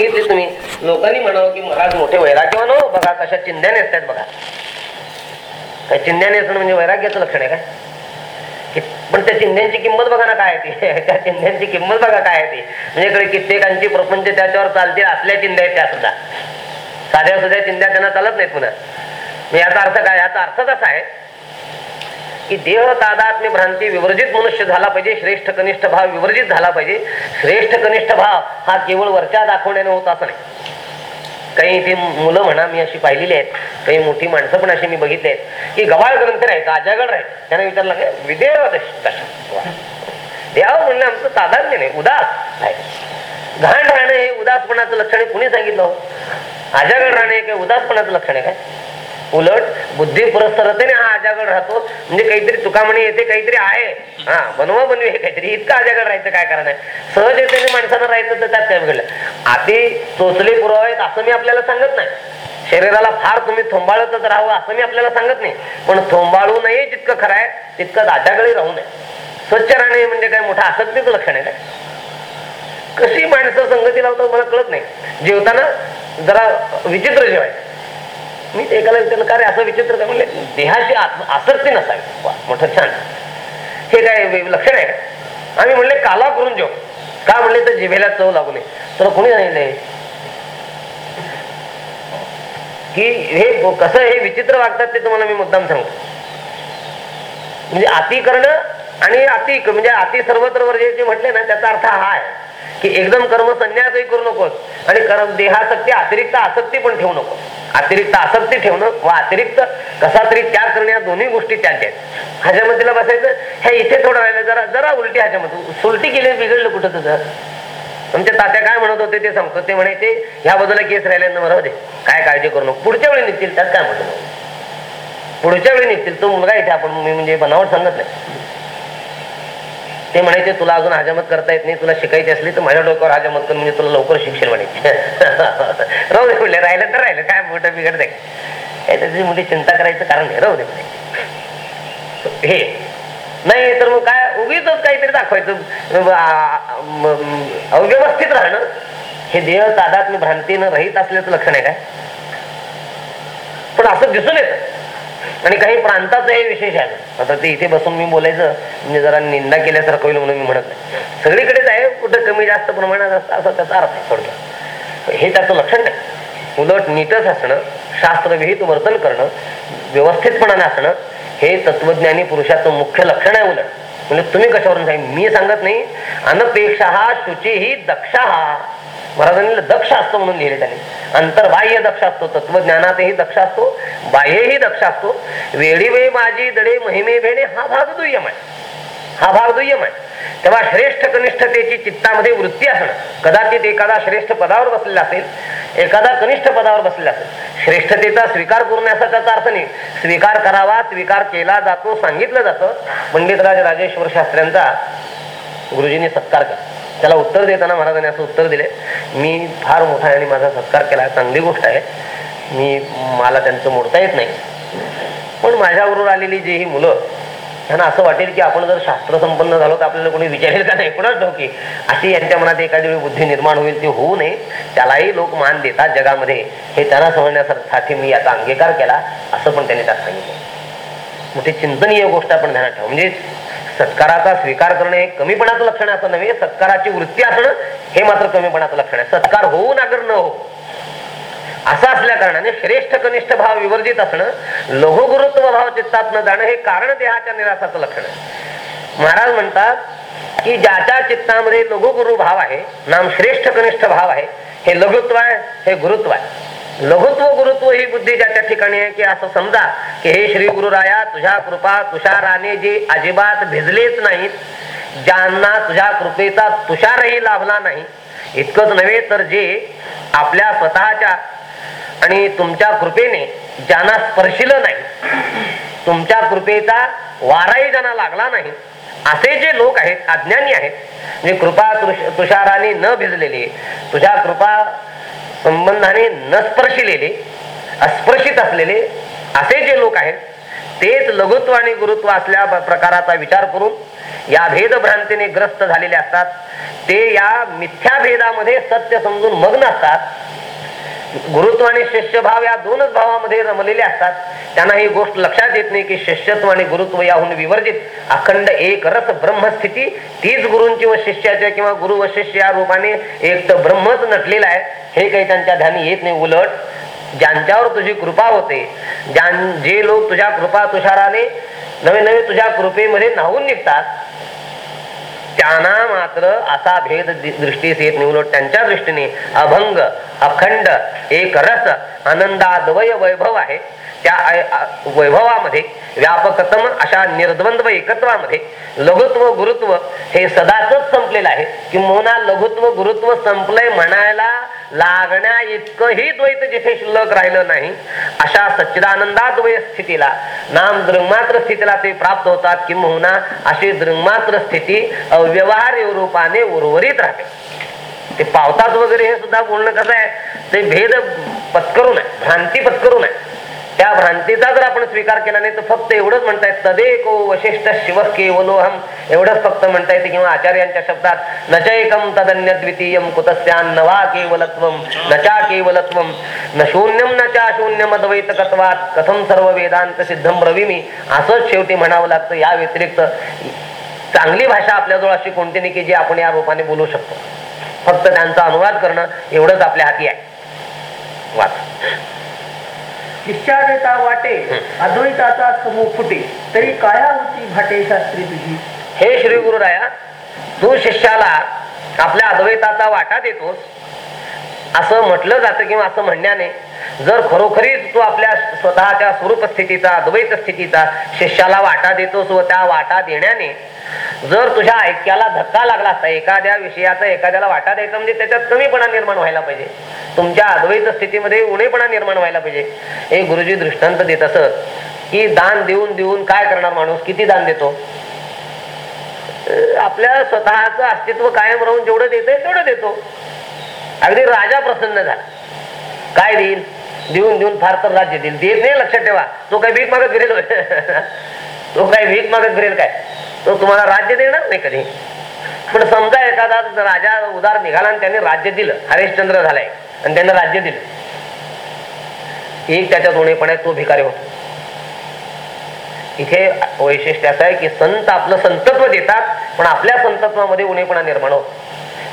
बघितली तुम्ही. लोकांनी म्हणावं की महाराज मोठे वैराग्यवान हो. बघा कशा चिंध्याने असतात बघा. काय चिंध्याने असणं म्हणजे वैराग्याचं लक्षण आहे काय? पण त्या चिंध्यांची किंमत बघा ना काय ती. त्या चिंध्यांची किंमत बघा काय आहे ती. म्हणजे इकडे कित्येकांची प्रपंच त्याच्यावर चालते असल्या चिंध्या आहेत त्या सुद्धा. साध्या सुद्धा चिंध्या त्यांना चालत नाहीत पुन्हा. याचा अर्थ काय? याचा अर्थ कसा आहे? की देह तादात्म्य भ्रांती विवर्जित मनुष्य झाला पाहिजे श्रेष्ठ कनिष्ठ भाव विवर्जित झाला पाहिजे. श्रेष्ठ कनिष्ठ भाव हा केवळ वरच्या दाखवण्याने होत असं नाही. काही ती मुलं म्हणा मी अशी पाहिलेली आहेत. काही मोठी माणसं पण अशी मी बघितली आहेत. की गवाळ ग्रंथ राहत आजागड राहत त्यांना विचारलं काय विदेव देव म्हणलं आमचं तादात्म्य नाही उदास आहे. घाण राहणं हे उदासपणाचं लक्षण आहे. कुणी सांगितलं हो? आजागड राहणं हे काय उदासपणाचं लक्षण आहे काय? उलट बुद्धी पुरस्सरतेने हा आजागड राहतो. म्हणजे काहीतरी तुकामणी येते काहीतरी आहे. हा बनवा बनवी हे काहीतरी. इतकं आजागड राहायचं काय कारण आहे? सहजतेने माणसानं राहायचं तर त्यात काय घडलं आधी चोचले पुरावेत असं मी आपल्याला सांगत नाही. शरीराला फार तुम्ही थोंबाळतच राहावं असं मी आपल्याला सांगत नाही. पण थोंबाळू नये जितकं खरं आहे तितकं आजागडी राहू नये. स्वच्छ राहणे म्हणजे काय मोठं आसक्तीचं लक्षण आहे काय? कशी माणसं संगती लावतात मला कळत नाही. जेवताना जरा विचित्र जेवायचं. मी ते एकाला विचारलं का रे असं विचित्र का म्हणले? देहाची आसक्ती नसावी. वा, मोठं छान. हे काय लक्षण आहे का? आम्ही म्हणले काला करून जेव. का म्हणले तर जिभेला चव लागू नये. तर कोणी सांगितलंय की हे कसं हे विचित्र वागतात ते तुम्हाला मी मुद्दाम सांगतो. म्हणजे अति करणं आणि अतिक म्हणजे अति सर्वत्र वर्जेचे म्हटले ना त्याचा अर्थ हा आहे. की एकदम कर्म संन्यासही करू नकोस. आणि कर्म देहासक्ती अतिरिक्त आसक्ती पण ठेवू नको अतिरिक्त आसक्ती ठेवणं व अतिरिक्त कसा तरी त्याग करणे या दोन्ही गोष्टी त्यांच्या आहेत. ह्याच्यामधीला बसायचं हे इथे थोडं राहिलं जरा जरा उलटी ह्याच्यामध्ये सुलटी केली बिघडलं कुठं तुझं? आमच्या तात्या काय म्हणत होते ते सांगतो. ते म्हणायचे ह्या बाजूला केस राहिल्यानं बरोबर दे. काय काळजी करू नको. पुढच्या वेळी निघतील त्यात काय म्हणतो? पुढच्या वेळी निघतील. तो मुलगा इथे आपण मी म्हणजे बनावट सांगत नाही. ते म्हणायचे तुला अजून हजामत करता येत नाही तुला शिकायची असली तर माझ्या डोक्यावर हजामत कर म्हणजे तुला लवकर शिक्षण म्हणायचे राहू दे म्हणले राहिलं तर राहिलं काय मोठं बिघडत त्याची मोठी चिंता करायचं कारण नाही राहू दे म्हणे हे नाही तर मग काय उगीच काहीतरी दाखवायचं अव्यवस्थित राहणं. हे देह तादात्म्य भ्रांतीनं रहित असल्याचं लक्षण आहे काय? पण असं दिसून येतं. आणि काही प्रांताचं हे विशेष आहे. आता ते इथे बसून मी बोलायचं म्हणजे जरा निंदा केल्यासारखं होईल म्हणून मी म्हणत नाही. सगळीकडेच आहे कुठं कमी जास्त प्रमाणात असतं असं त्याचा अर्थ आहे थोडक्यात. हे त्याचं लक्षण नाही. उलट नीटच असणं शास्त्रविहित वर्तन करणं व्यवस्थितपणाने असणं हे तत्वज्ञानी पुरुषाचं मुख्य लक्षण आहे उलट. म्हणजे तुम्ही कशावरून सांग मी सांगत नाही. अनपेक्षा हा शुची ही दक्षा. हा महाराजांनी दक्ष असतो म्हणून लिहिले त्यांनी. अंतर्बाह्य दक्ष असतो तत्वज्ञानातही दक्ष असतो बाह्यही दक्ष असतो. वेळी वे माझी दडे महिमे भेणे हा भाग दुय्यम आहे हा भाग दुय्यम आहे तेव्हा श्रेष्ठ कनिष्ठतेची चित्तामध्ये वृत्ती असणं. कदाचित एखादा श्रेष्ठ पदावर बसलेला असेल एखादा कनिष्ठ पदावर बसलेला असेल. श्रेष्ठतेचा स्वीकार करून असा त्याचा अर्थ नाही. स्वीकार करावा स्वीकार केला जातो सांगितलं जातं. पंडितराज राजेश्वर शास्त्र्यांचा गुरुजींनी सत्कार केला. त्याला उत्तर देताना महाराजांनी असं उत्तर दिले. मी फार मोठा आहे आणि माझा सत्कार केला चांगली गोष्ट आहे. मी मला त्यांचं मोडता येत नाही. पण माझ्याबरोबर आलेली जी ही मुलं त्यांना असं वाटेल की आपण जर शास्त्र संपन्न झालो तर आपल्याला कोणी विचारेल का नाही? कोणाच ठाऊकी अशी यांच्या मनात एखादी वेळी बुद्धी निर्माण होईल ती होऊ नये. त्यालाही लोक मान देतात जगामध्ये. हे त्यांना समजण्यासाठी मी याचा अंगीकार केला असं पण त्यांनी त्यात सांगितलं. मोठी चिंतनीय गोष्ट आपण ध्यानात ठेवू. म्हणजे सत्काराचा स्वीकार करणे हे कमीपणाचं लक्षण असं नव्हे सत्काराची वृत्ती असणं हे मात्र कमीपणाचं लक्षण आहे. सत्कार होऊ नागर न हो असं असल्या कारणाने श्रेष्ठ कनिष्ठ भाव विवर्जित असणं लघुगुरुत्व भाव चित्तात न जाणं हे कारण देहाच्या निरासाचं लक्षण आहे. महाराज म्हणतात की ज्याच्या चित्तामध्ये लघुगुरु भाव आहे नाम श्रेष्ठ कनिष्ठ भाव आहे हे लघुत्व आहे हे गुरुत्व आहे. लघुत्व गुरुत्व ही बुद्धी ज्याच्या ठिकाणी आहे की असं समजा की हे श्री गुरुराया तुझ्या कृपा तुषाराने जे अजिबात भिजलेच नाहीत ज्यांना तुझ्या कृपेचा तुषारही लाभला नाही इतकंच नव्हे तर जे आपल्या स्वतःच्या आणि तुमच्या कृपेने ज्यांना स्पर्शिलं नाही तुमच्या कृपेचा वाराही ज्यांना लागला नाही असे जे लोक आहेत अज्ञानी आहेत जे कृपा तुष- तुषाराने न भिजलेले तुझ्या कृपा संबंधाने न स्पर्शिलेले अस्पर्शित असलेले असे जे लोक आहेत तेच लघुत्व आणि गुरुत्व असल्या प- प्रकाराचा विचार करून या भेदभ्रांतीने ग्रस्त झालेले असतात. ते या मिथ्या भेदामध्ये सत्य समजून मग्न असतात. गुरुत्व आणि शिष्यभाव या दोनच भावामध्ये रमलेले असतात. त्यांना ही गोष्ट लक्षात येत नाही की शिष्यत्व आणि गुरुत्व याहून विवर्जित अखंड एक रस ब्रह्मस्थिती तीच गुरूंची व शिष्याच्या किंवा गुरु व शिष्य या रूपाने एक तर ब्रह्मच नटलेला आहे. हे काही त्यांच्या ध्यानी येत नाही. उलट ज्यांच्यावर तुझी कृपा होते ज्यां जे लोक तुझ्या कृपा तुषाराने नवे नवे तुझ्या कृपेमध्ये नाहून निघतात त्यांना मात्र असा भेद दृष्टीस येत नाही. उलट त्यांच्या दृष्टीने अभंग अखंड एक रस आनंदाद्वय वैभव आहे. त्या वैभवामध्ये व्यापकतम अशा निर्द्वंद्व एकत्वामध्ये लघुत्व गुरुत्व हे सदाच संपलेलं आहे. किंवा लघुत्व गुरुत्व संपलंय म्हणायला लागण्या इतकंही द्वैत जिथे शिल्लक राहिलं नाही अशा सच्चिदानंदाद्वय स्थितीला नाम दृंगमात्र स्थितीला ते प्राप्त होतात किंवा अशी दृंगमात्र स्थिती अव्यवहार्य रूपाने उर्वरित राहते. ते पावतात वगैरे हे सुद्धा बोलणं कसं आहे? ते भेद पत्करून आहे भ्रांती पत्करून आहे. त्या भ्रांतीचा जर आपण स्वीकार केला नाही तर फक्त एवढंच म्हणता येत तदेको वशिष्ठ शिव केवलोहम एवढंच फक्त म्हणता येते किंवा आचार्यांच्या शब्दात नचैकम तदन्य द्वितीय कुतस्यान नवा केवलत्व नचा केवलत्व न शून्यम नचा चा शून्यम अद्वैतकत्वात कथम सर्व वेदांत सिद्धम रविमी असंच शेवटी म्हणावं लागतं. या व्यतिरिक्त चांगली भाषा आपल्याजवळ अशी कोणती नाही की जी आपण या रूपाने बोलू शकतो. फक्त त्यांचा अनुवाद करणं एवढंच आपल्या हाती आहे. वाच. शिष्यादेता वाटे अद्वैताचा समूह फुटे. तरी काया होती भाटे शास्त्री तुझी? हे श्री गुरुराया तू शिष्याला आपल्या अद्वैताचा वाटा देतोस. असं म्हटलं जातं किंवा असं म्हणण्याने जर खरोखरीच तू आपल्या स्वतःच्या स्वरूप स्थितीचा अद्वैत स्थितीचा शिष्याला वाटा देतोस व त्या वाटा देण्याने जर तुझ्या ऐक्याला धक्का लागला असता एखाद्या विषयाचा एखाद्याला वाटा द्यायचा म्हणजे त्याच्यात कमीपणा निर्माण व्हायला पाहिजे. तुमच्या अद्वैत स्थितीमध्ये उणेपणा निर्माण व्हायला पाहिजे. हे गुरुजी दृष्टांत देत असत की दान देऊन देऊन काय करणार माणूस? किती दान देतो? आपल्या स्वतःच अस्तित्व कायम राहून जेवढं देतोय तेवढं देतो. अगदी राजा प्रसन्न झाला. काय देईल? देऊन देऊन फार तर राज्य देईल. देत नाही लक्षात ठेवा. तो काही भीक मागत गेलेलो तो काय भीक मागत फिरेल काय? तो तुम्हाला राज्य देणार नाही कधी. पण समजा एखादा राजा उदार निघाला आणि त्याने राज्य दिलं हरिश्चंद्र झालाय आणि त्यांना राज्य दिलं एक त्याच्यात उणेपणा तो भिकारी होतो. इथे वैशिष्ट्य असं आहे की संत आपलं संतत्व देतात पण आपल्या संतत्वामध्ये उणेपणा निर्माण होतो.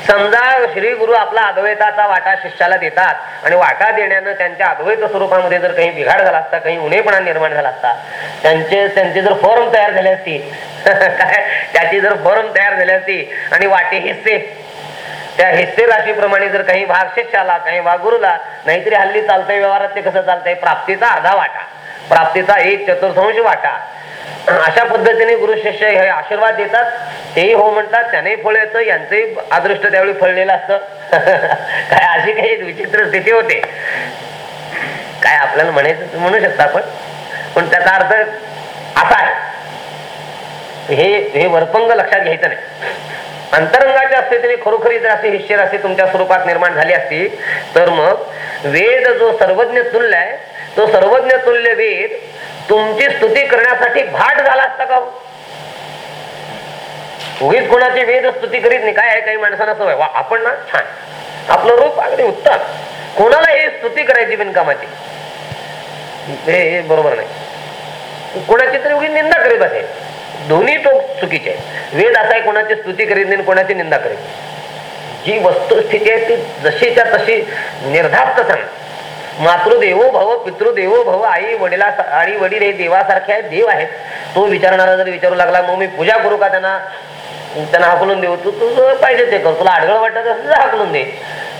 समजा श्री गुरु आपला अद्वैताचा वाटा शिष्याला देतात आणि वाटा देण्यानं त्यांच्या अद्वैत स्वरूपामध्ये जर काही बिघाड झाला असता काही उणेपणा निर्माण झाला असता त्यांचे त्यांची जर फॉर्म तयार झाले असती काय? त्याची जर फॉर्म तयार झाली असती आणि वाटे हिस्से त्या हिस्से राशीप्रमाणे जर काही भाग शिष्याला काही भाग गुरुला नाहीतरी हल्ली चालतंय व्यवहारात ते कसं चालतंय? प्राप्तीचा अर्धा वाटा. प्राप्तीचा एक चतुर्थांश वाटा. अशा पद्धतीने गुरु शिष्य हे आशीर्वाद देतात. तेही हो म्हणतात त्याने फळ येतं यांचंही अदृष्ट त्यावेळी फळलेलं असतं. काय अशी काही विचित्र स्थिती होते. काय आपल्याला म्हणायचं म्हणू शकता आपण. पण त्याचा अर्थ असा आहे. हे हे वरपंग लक्षात घ्यायचं नाही. अंतरंगाच्या स्थितीने खरोखरी जर अशी हिश्य राशी तुमच्या स्वरूपात निर्माण झाली असती तर मग वेद जो सर्वज्ञ तुल्य आहे तो सर्वज्ञ तुल्य वेद तुमची स्तुती करण्यासाठी भाट झाला असता का हो? उगीच कोणाची वेद स्तुती करीत नाही. काय आहे? काही माणसांना सवय. वा आपण ना? छान. आपलं रूप अगदी उत्तम. कोणाला हे स्तुती करायची बिनकामाची? हे बरोबर नाही. कोणाची तरी उगी निंदा करीत असेल दोन्ही टोक चुकीचे आहे वेद असा आहे कोणाची स्तुती करीत नाही कोणाची निंदा करीत जी वस्तुस्थिती आहे ती जशीच्या तशी निर्धास्त सांग मातृदेवो भव पितृदेवो भव आई वडिला आई वडील हे देवासारखे आहेत देव आहेत. तो विचारणारा जर विचारू लागला मग मी पूजा करू का त्यांना? त्यांना हाकलून देऊ? तू तुझं पाहिजे ते कर. तुला आडगळ वाटत असेल तर हाकलून दे.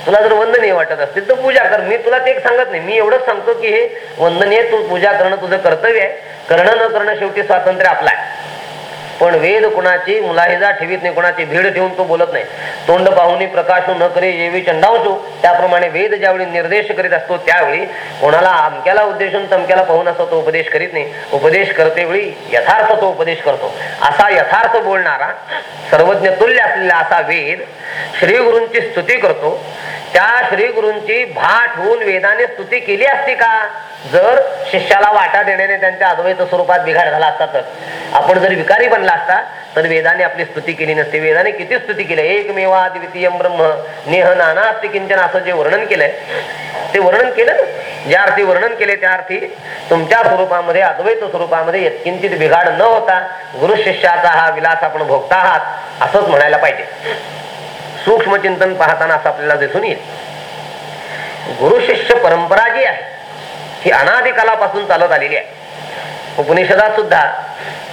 तुला जर वंदनीय वाटत असतील तर पूजा कर. मी तुला ते सांगत नाही. मी एवढंच सांगतो की हे वंदनीय तू पूजा करणं तुझं कर्तव्य आहे. करणं न करणं शेवटी स्वातंत्र्य आपलं आहे. पण वेद कुणाची मुलाहिजा ठेवीत नाही कुणाची भीड ठेवून तो बोलत नाही. तोंड पाहुनी प्रकाशू न करे येवी चंडावशू त्याप्रमाणे वेद ज्यावेळी निर्देश करीत असतो त्यावेळी कोणाला अमक्याला उद्देशून तमक्याला पाहून असतो तो उपदेश करीत नाही. उपदेश करते वेळी यथार्थ तो उपदेश करतो. असा यथार्थ बोलणारा सर्वज्ञ तुल्य असलेला असा वेद श्री गुरूंची स्तुती करतो. त्या श्री गुरूंची भाट होऊन वेदाने स्तुती केली असती का? जर शिष्याला वाटा देण्याने त्यांच्या अद्वैत स्वरूपात बिघाड झाला असता तर. आपण जर विकारी बनला असता तर वेदाने आपली स्तुती केली नसते. वेदाने किती स्तुती केली? एकमेवा द्वितीय ब्रह्म नेह नाना अस्ति किंचन असं जे वर्णन केलंय ते वर्णन केलं ना? ज्या अर्थी वर्णन केले त्या अर्थी तुमच्या स्वरूपामध्ये अद्वैत स्वरूपामध्ये यत्किंचित बिघाड न होता गुरु शिष्याचा हा विलास आपण भोगता आहात असंच म्हणायला पाहिजे. सूक्ष्म चिंतन पाहताना असं आपल्याला दिसून येईल. गुरु शिष्य परंपरा जी आहे ही अनादिकालापासून चालत आलेली आहे. उपनिषदात सुद्धा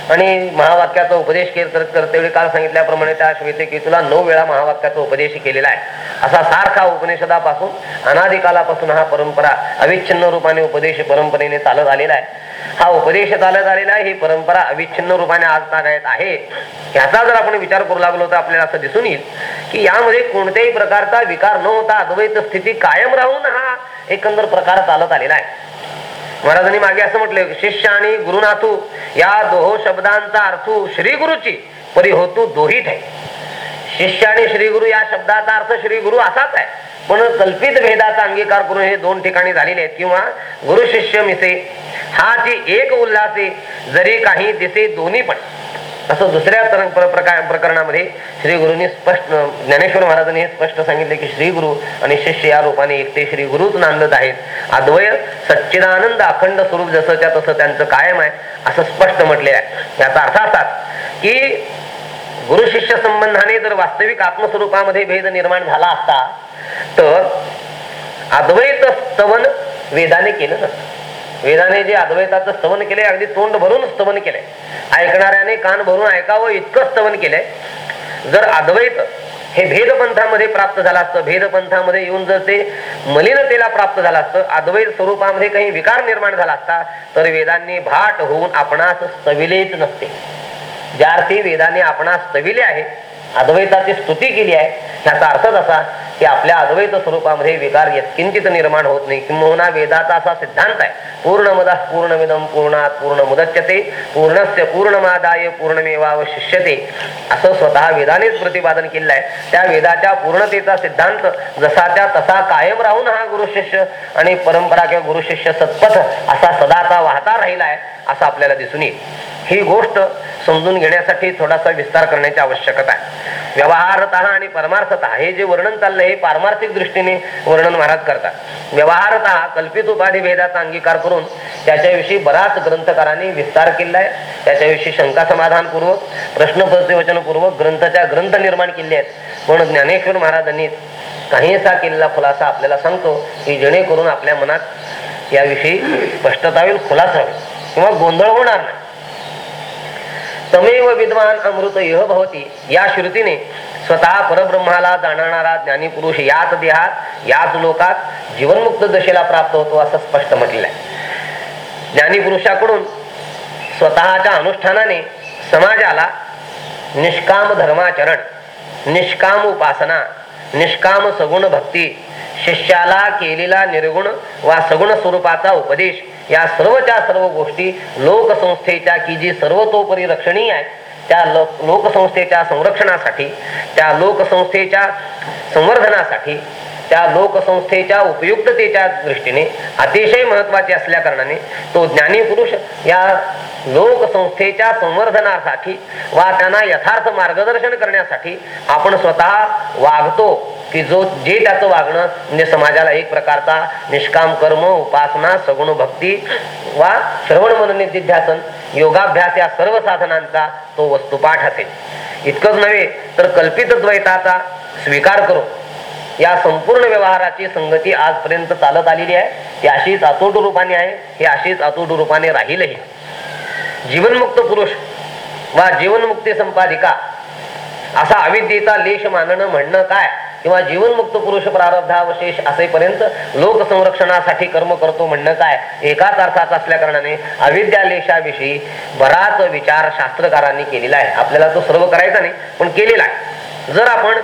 आणि महावाक्याचा उपदेश केर करत करते वेळी काल सांगितल्याप्रमाणे त्या श्वेतकेतूला नऊ वेळा महावाक्याचा उपदेश केलेला आहे. असा सारखा उपनिषदापासून अनादिकालापासून हा परंपरा अविच्छिन्न रूपाने उपदेश परंपरेने चालत आलेला आहे. हा उपदेश चालत आलेला आहे ही परंपरा अविच्छिन्न रूपाने आज तागायत आहे. ह्याचा जर आपण विचार करू लागलो तर आपल्याला असं दिसून येईल की यामध्ये कोणत्याही प्रकारचा विकार न होता अद्वैत स्थिती कायम राहून हा एकंदर प्रकार चालत आलेला आहे. महाराजांनी मागे असं म्हटलं शिष्य आणि गुरुनाथू या दोहो शब्दांचा अर्थ श्री गुरुची परी होतू दोहीत आहे. शिष्य आणि श्री गुरु या शब्दाचा अर्थ श्री गुरु असाच आहे. पण कल्पित भेदाचा अंगीकार करून हे दोन ठिकाणी झालेले आहेत. किंवा गुरु शिष्य मिसे हा जी एक उल्हासे जरी काही दिसे दोन्ही पण. असं दुसऱ्या तर- प्रकरणामध्ये श्री गुरुनी स्पष्ट ज्ञानेश्वर महाराजांनी हे स्पष्ट सांगितले की श्री गुरु आणि शिष्य या रूपाने एकटे श्री गुरुच नांदत आहेत. अद्वय सच्चिदानंद अखंड स्वरूप जसंच्या तसं त्यांचं कायम आहे असं स्पष्ट म्हटले आहे. याचा अर्थ असाच की गुरु शिष्य संबंधाने जर वास्तविक आत्मस्वरूपामध्ये भेद निर्माण झाला असता तर अद्वैत स्तवन वेदाने केलं नसतं. वेदाने जे अद्वैताचं स्तवन केले अगदी तोंड भरून स्तवन केलंय. ऐकणाऱ्याने कान भरून ऐकावं इतकं स्तवन केलंय. जर अद्वैत हे भेदपंथामध्ये प्राप्त झालं असतं भेदपंथामध्ये येऊन जर ते मलिनतेला प्राप्त झालं असतं अद्वैत स्वरूपामध्ये काही विकार निर्माण झाला असता तर वेदांनी भाट होऊन आपणास स्तविलेच नसते. ज्या अर्थी वेदाने आपणास स्तविले आहे अद्वैताची स्तुती केली आहे याचा अर्थच असा की आपल्या अद्वैत स्वरूपामध्ये विकार यत्किंचित निर्माण होत नाही किंबहुना वेदाचा असा सिद्धांत आहे. पूर्णमद पूर्णमिदम पूर्णात पूर्ण मुदच्यते पूर्णस्य पूर्णमादाय पूर्णमेवावशिष्यते. असं स्वतः वेदानेच प्रतिपादन केलेलं आहे. त्या वेदाच्या पूर्णतेचा सिद्धांत जसाच्या तसा कायम राहून हा गुरु शिष्य आणि परंपरा किंवा गुरु शिष्य सत्पथ असा सदाचा वाहता राहिला आहे असं आपल्याला दिसून येईल. ही गोष्ट समजून घेण्यासाठी थोडासा विस्तार करण्याची आवश्यकता आहे. व्यवहारत आणि परमार्थत हे जे वर्णन चाललंय हे पारमार्थिक दृष्टीने वर्णन महाराज करतात. व्यवहारत कल्पित उपाधी भेदाचा अंगीकार करून त्याच्याविषयी बराच ग्रंथकारांनी विस्तार केलाय. त्याच्याविषयी शंका समाधानपूर्वक प्रश्न प्रतिवचनपूर्वक ग्रंथाच्या ग्रंथ निर्माण केले आहेत. पण ज्ञानेश्वर महाराजांनी काहीसा केलेला खुलासा आपल्याला सांगतो की जेणेकरून आपल्या मनात याविषयी स्पष्टता होईल खुलासा होईल. किंवा गोंधळ होणार नाही. तमेव विद्वान अमृत यह भवती. या श्रुतीने स्वतः परब्रह्माला जाणणारा ज्ञानी पुरुष याच देहात याच लोकात जीवनमुक्त दशेला प्राप्त होतो असं स्पष्ट म्हटलेलं आहे ज्ञानी पुरुषाकडून स्वतःच्या अनुष्ठानाने समाजाला निष्काम धर्माचरण निष्काम उपासना निष्काम सगुण भक्ती शिष्याला केलेला निर्गुण वा सगुण स्वरूपाचा उपदेश या सर्वच्या सर्व गोष्टी लोकसंस्थेच्या की जी सर्वतोपरी रक्षणीय आहे त्या लोकसंस्थेच्या संरक्षणासाठी त्या लोकसंस्थेच्या संवर्धनासाठी त्या लोकसंस्थेच्या उपयुक्ततेच्या दृष्टीने अतिशय महत्त्वाचे असल्या कारणाने तो ज्ञानी पुरुष या लोकसंस्थेच्या संवर्धनासाठी वा त्यांना यथार्थ मार्गदर्शन करण्यासाठी आपण स्वतः वागतो की जो जे त्याचं वागणं म्हणजे समाजाला एक प्रकारचा निष्काम कर्म उपासना सगुण भक्ती वा श्रवण मन निधिध्यासन योगाभ्यास या सर्व साधनांचा तो वस्तुपाठ असेल. इतकंच नव्हे तर कल्पित द्वैताचा स्वीकार करून या संपूर्ण व्यवहाराची संगती आजपर्यंत चालत आलेली आहे. ती अशीच अतोट रूपाने आहे. ही अशीच अतोट रूपाने राहीलही. जीवनमुक्त पुरुष वा जीवनमुक्ती संपादिका असा अविद्येचा लेश मानणं म्हणणं काय? किंवा जीवनमुक्त पुरुष प्रारब्धावशेष असेपर्यंत लोकसंरक्षणासाठी कर्म करतो म्हणणं काय? एकाच अर्थाचा असल्या कारणाने अविद्यालेशाविषयी बराच विचार शास्त्रकारांनी केलेला आहे. आपल्याला तो सर्व करायचा नाही पण केलेला आहे. जर आपण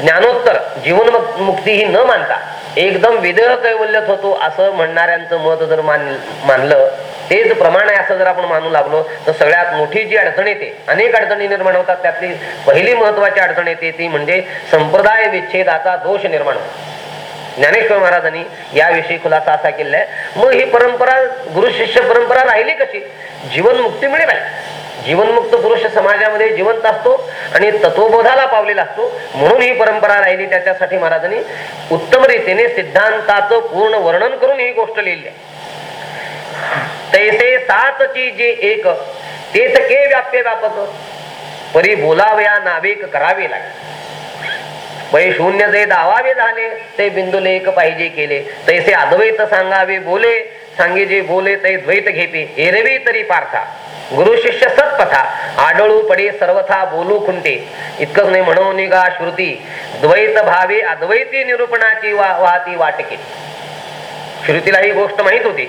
ज्ञानोत्तर जीवन मुक्ती ही न मानता एकदम विदेह कैवल्यत होतो असं म्हणणाऱ्यांचं मत जर मान मानलं तेच प्रमाण आहे असं जर आपण मानू लागलो तर सगळ्यात मोठी जी अडचण येते अनेक अडचणी निर्माण होतात त्यातली पहिली महत्वाची अडचण येते ती म्हणजे संप्रदाय विच्छेदाचा दोष निर्माण होतो. ज्ञानेश्वर महाराजांनी याविषयी खुलासा असा केलेला आहे मग ही परंपरा गुरु शिष्य परंपरा राहिली कशी? जीवन मुक्ती मिळेल. जीवनमुक्त पुरुष समाजामध्ये जिवंत असतो आणि तत्वबोधाला पावलेला असतो. म्हणून ही परंपरा राहिली. त्याच्यासाठी महाराजांनी उत्तम रीतीने सिद्धांताचं पूर्ण वर्णन करून ही गोष्ट लिहिली आहे. तैसे सातची जे एक तेच के व्याप्य व्यापक? परी बोलावया नावेक करावे लागे पै शून्य जे दावावे झाले ते बिंदुलेख पाहिजे केले. तैसे अद्वैत सांगावे बोले सांगे जे बोले ते द्वैत घेते एरवी तरी पार्था. गुरु शिष्य सत्पथा आडळू पडे सर्वथा बोलू खुंटे. इतकंच नाही म्हणून निगा श्रुती. द्वैत भावे अद्वैती निरूपणाची वा वाहती वाटके. श्रुतीला ही गोष्ट माहीत होती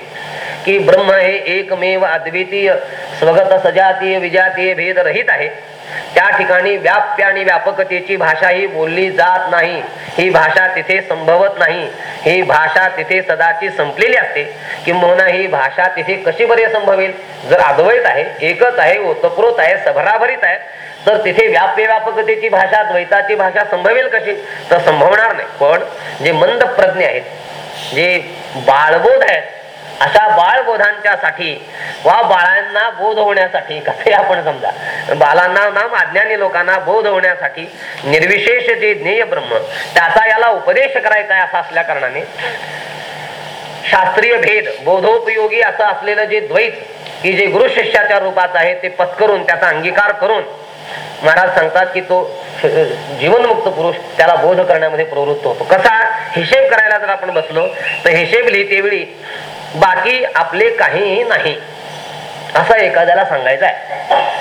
की ब्रह्म हे एकमेव अद्वितीय स्वगत सजातीय विजातीय भेद रहित आहे. त्या ठिकाणी व्याप्य आणि व्यापकतेची भाषा ही बोलली जात नाही. ही भाषा तिथे संभवत नाही. ही भाषा तिथे सदाची संपलेली असते. किंबहुना ही भाषा तिथे कशी बरे संभवेल? जर अद्वैत आहे एकच आहे ओतप्रोत आहे सभराभरीत आहे तर तिथे व्याप्य व्यापकतेची भाषा द्वैताची भाषा संभवेल कशी? तर संभवणार नाही. पण जे मंद प्रज्ञ आहेत जे बाळबोध आहेत अशा बाळबोधांच्या साठी वा बाळांना बोध होण्यासाठी कसे आपण समजा बालांना नाम अज्ञानी लोकांना बोध होण्यासाठी निर्विशेष जे ज्ञेय ब्रह्म त्याचा याला उपदेश करायचा आहे असा असल्या कारणाने. शास्त्रीय भेद बोधोपयोगी असं असलेलं जे द्वैत की जे गुरु शिष्याच्या रूपात आहे ते पत्करून त्याचा अंगीकार करून महाराज सांगतात की तो जीवनमुक्त पुरुष त्याला बोध करण्यामध्ये प्रवृत्त होतो. कसा? हिशेब करायला जर आपण बसलो तर हिशेब लिहिते वेळी बाकी आपले काहीही नाही. असं एखाद्याला सांगायचं आहे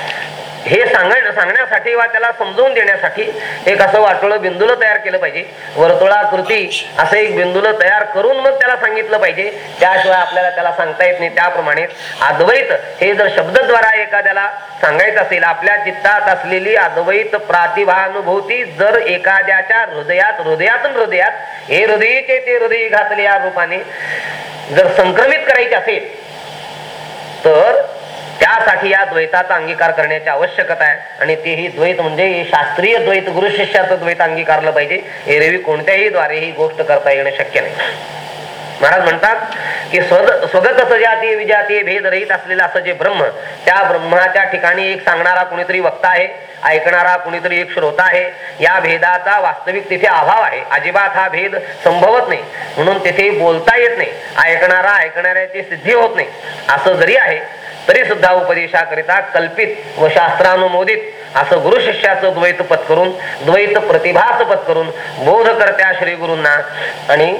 हे सांग सांगण्यासाठी वा त्याला समजवून देण्यासाठी एक असं वाटोळ बिंदुलं तयार केलं पाहिजे. वर्तुळाकृती असं एक बिंदुलं तयार करून मग त्याला सांगितलं पाहिजे. त्याशिवाय आपल्याला त्याला सांगता येत नाही. त्याप्रमाणे अद्वैत हे जर शब्दद्वारा एखाद्याला सांगायचं असेल आपल्या चित्तात असलेली अद्वैत प्रातिभानुभूती जर एखाद्याच्या हृदयात हृदयातून हृदयात हे हृदयीचे ते हृदय घातले या रूपाने जर संक्रमित करायचे असेल तर त्यासाठी या द्वैताचा अंगीकार करण्याची आवश्यकता आहे. आणि तेही द्वैत म्हणजे शास्त्रीय द्वैत गुरु शिष्याचं द्वैत अंगीकारलं पाहिजे. एरवी कोणत्याही द्वारे ही गोष्ट करता येणं शक्य नाही. महाराज म्हणतात की स्वग स्वगत सजातीय विजातीय भेद रहित असलेलं असं जे ब्रह्म त्या ब्रह्माच्या ठिकाणी एक सांगणारा कुणीतरी वक्ता आहे ऐकणारा कुणीतरी एक श्रोता आहे. या भेदाचा वास्तविक तिथे अभाव आहे. अजिबात हा भेद संभवत नाही. म्हणून तिथे बोलता येत नाही. ऐकणारा ऐकणाऱ्याची सिद्धी होत नाही. असं जरी आहे तरी सुद्धा उपदेशाकरिता कल्पित व शास्त्रानुमोदित असं गुरु शिष्याचं द्वैत पत्करून द्वैत प्रतिभाच पत्करून बोधकर्त्या श्री गुरूंना आणि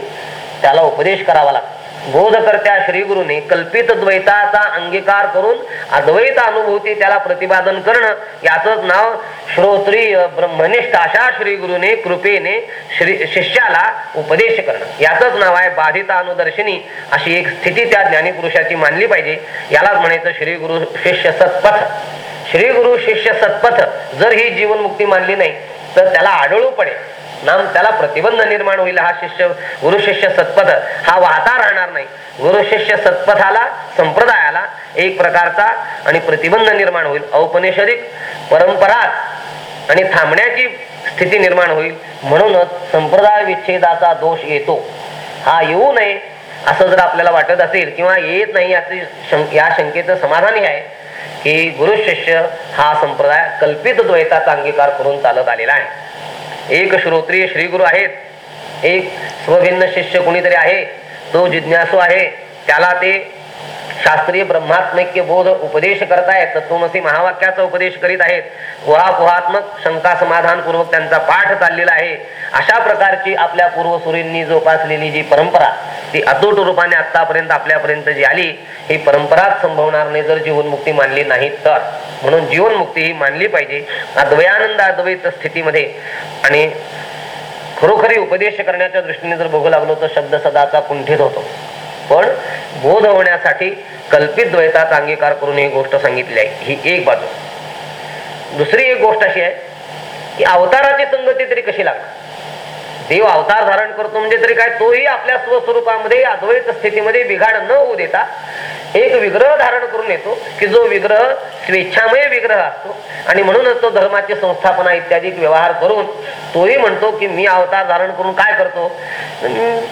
त्याला उपदेश करावा लागतो. बोधकर्त्या श्री गुरुने कल्पित द्वैताचा अंगीकार करून अद्वैत अनुभूती त्याला प्रतिपादन करणं याच नाव श्रोत्रिय ब्रह्मनिष्ठ अशा श्री गुरुने कृपेने श्री शिष्याला उपदेश करणं. याचंच नाव आहे बाधिता अनुदर्शनी अशी एक स्थिती त्या ज्ञानीपुरुषाची मानली पाहिजे. यालाच म्हणायचं श्री गुरु शिष्य सत्पथ. श्री गुरु शिष्य सत्पथ जर ही जीवनमुक्ती मानली नाही तर त्याला आढळू पडेल. नाम त्याला प्रतिबंध निर्माण होईल हा शिष्य गुरु शिष्य सत्पथ हा वाहता राहणार नाही. गुरु शिष्य सत्पथाला संप्रदायाला एक प्रकारचा आणि प्रतिबंध निर्माण होईल. औपनिषदिक परंपरा आणि थांबण्याची स्थिती निर्माण होईल. म्हणूनच संप्रदाय विच्छेदाचा दोष येतो. हा येऊ नये असं जर आपल्याला वाटत असेल किंवा येत नाही याची या शंकेचं समाधानी आहे की गुरु शिष्य हा संप्रदाय कल्पित द्वैताचा अंगीकार करून चालत आलेला आहे. एक श्रोत्रिय श्रीगुरु आहेत. एक स्वभिन्न शिष्य कोणीतरी आहे. तो जिज्ञासू आहे. त्याला ते शास्त्रीय ब्रह्मात्मैक्य बोध उपदेश करतायत तत्वमसी महावाक्याचा उपदेश करीत आहेत. गुहापुहात्मक शंका समाधानपूर्वक त्यांचा पाठ चाललेला आहे. अशा प्रकारची आपल्या पूर्वसुरींनी जोपासलेली जी परंपरा ती अतूट रूपाने आतापर्यंत आपल्यापर्यंत जी आली ही परंपराच संभवणार नाही. जर जीवनमुक्ती मानली नाही तर. म्हणून जीवनमुक्ती ही मानली पाहिजे. अद्वयानंद अद्वैत स्थितीमध्ये आणि खरोखरी उपदेश करण्याच्या दृष्टीने जर बघू लागलो तर शब्द सदाचा कुंठित होतो. पण बोध होण्यासाठी कल्पित द्वैताचा अंगीकार करून ही गोष्ट सांगितली आहे. ही एक बाजू. दुसरी एक गोष्ट अशी आहे की अवताराची संगती तरी कशी लागणार? देव अवतार धारण करतो म्हणजे तरी काय तोही आपल्या स्वस्वरूपामध्ये अद्वैत स्थितीमध्ये बिघाड न होऊ देता एक विग्रह धारण करून येतो की जो विग्रह स्वेच्छामय विग्रह असतो. आणि म्हणूनच तो धर्माची संस्थापना इत्यादी व्यवहार करून तोही म्हणतो की मी अवतार धारण करून काय करतो?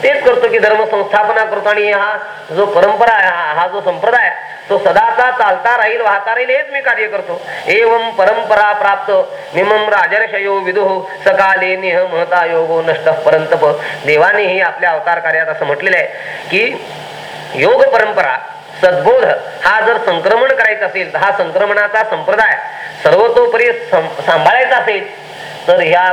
तेच करतो की धर्म संस्थापना करतो. आणि हा जो परंपरा आहे हा- हा जो संप्रदाय आहे, तो सदाचा चालता राहील वाहता राहील हेच मी कार्य करतो. एवं परंपरा प्राप्त निमम राजर्षयो विदुः सकाले निह महता योगो नष्ट परंतप देवानेही आपल्या अवतार कार्यात असं म्हटलेलं आहे की योग परंपरा सद्बोध हा जर संक्रमण करायचा असेल तर हा संक्रमणाचा संप्रदाय सर्वतोपरी सांभाळायचा असेल तर ह्या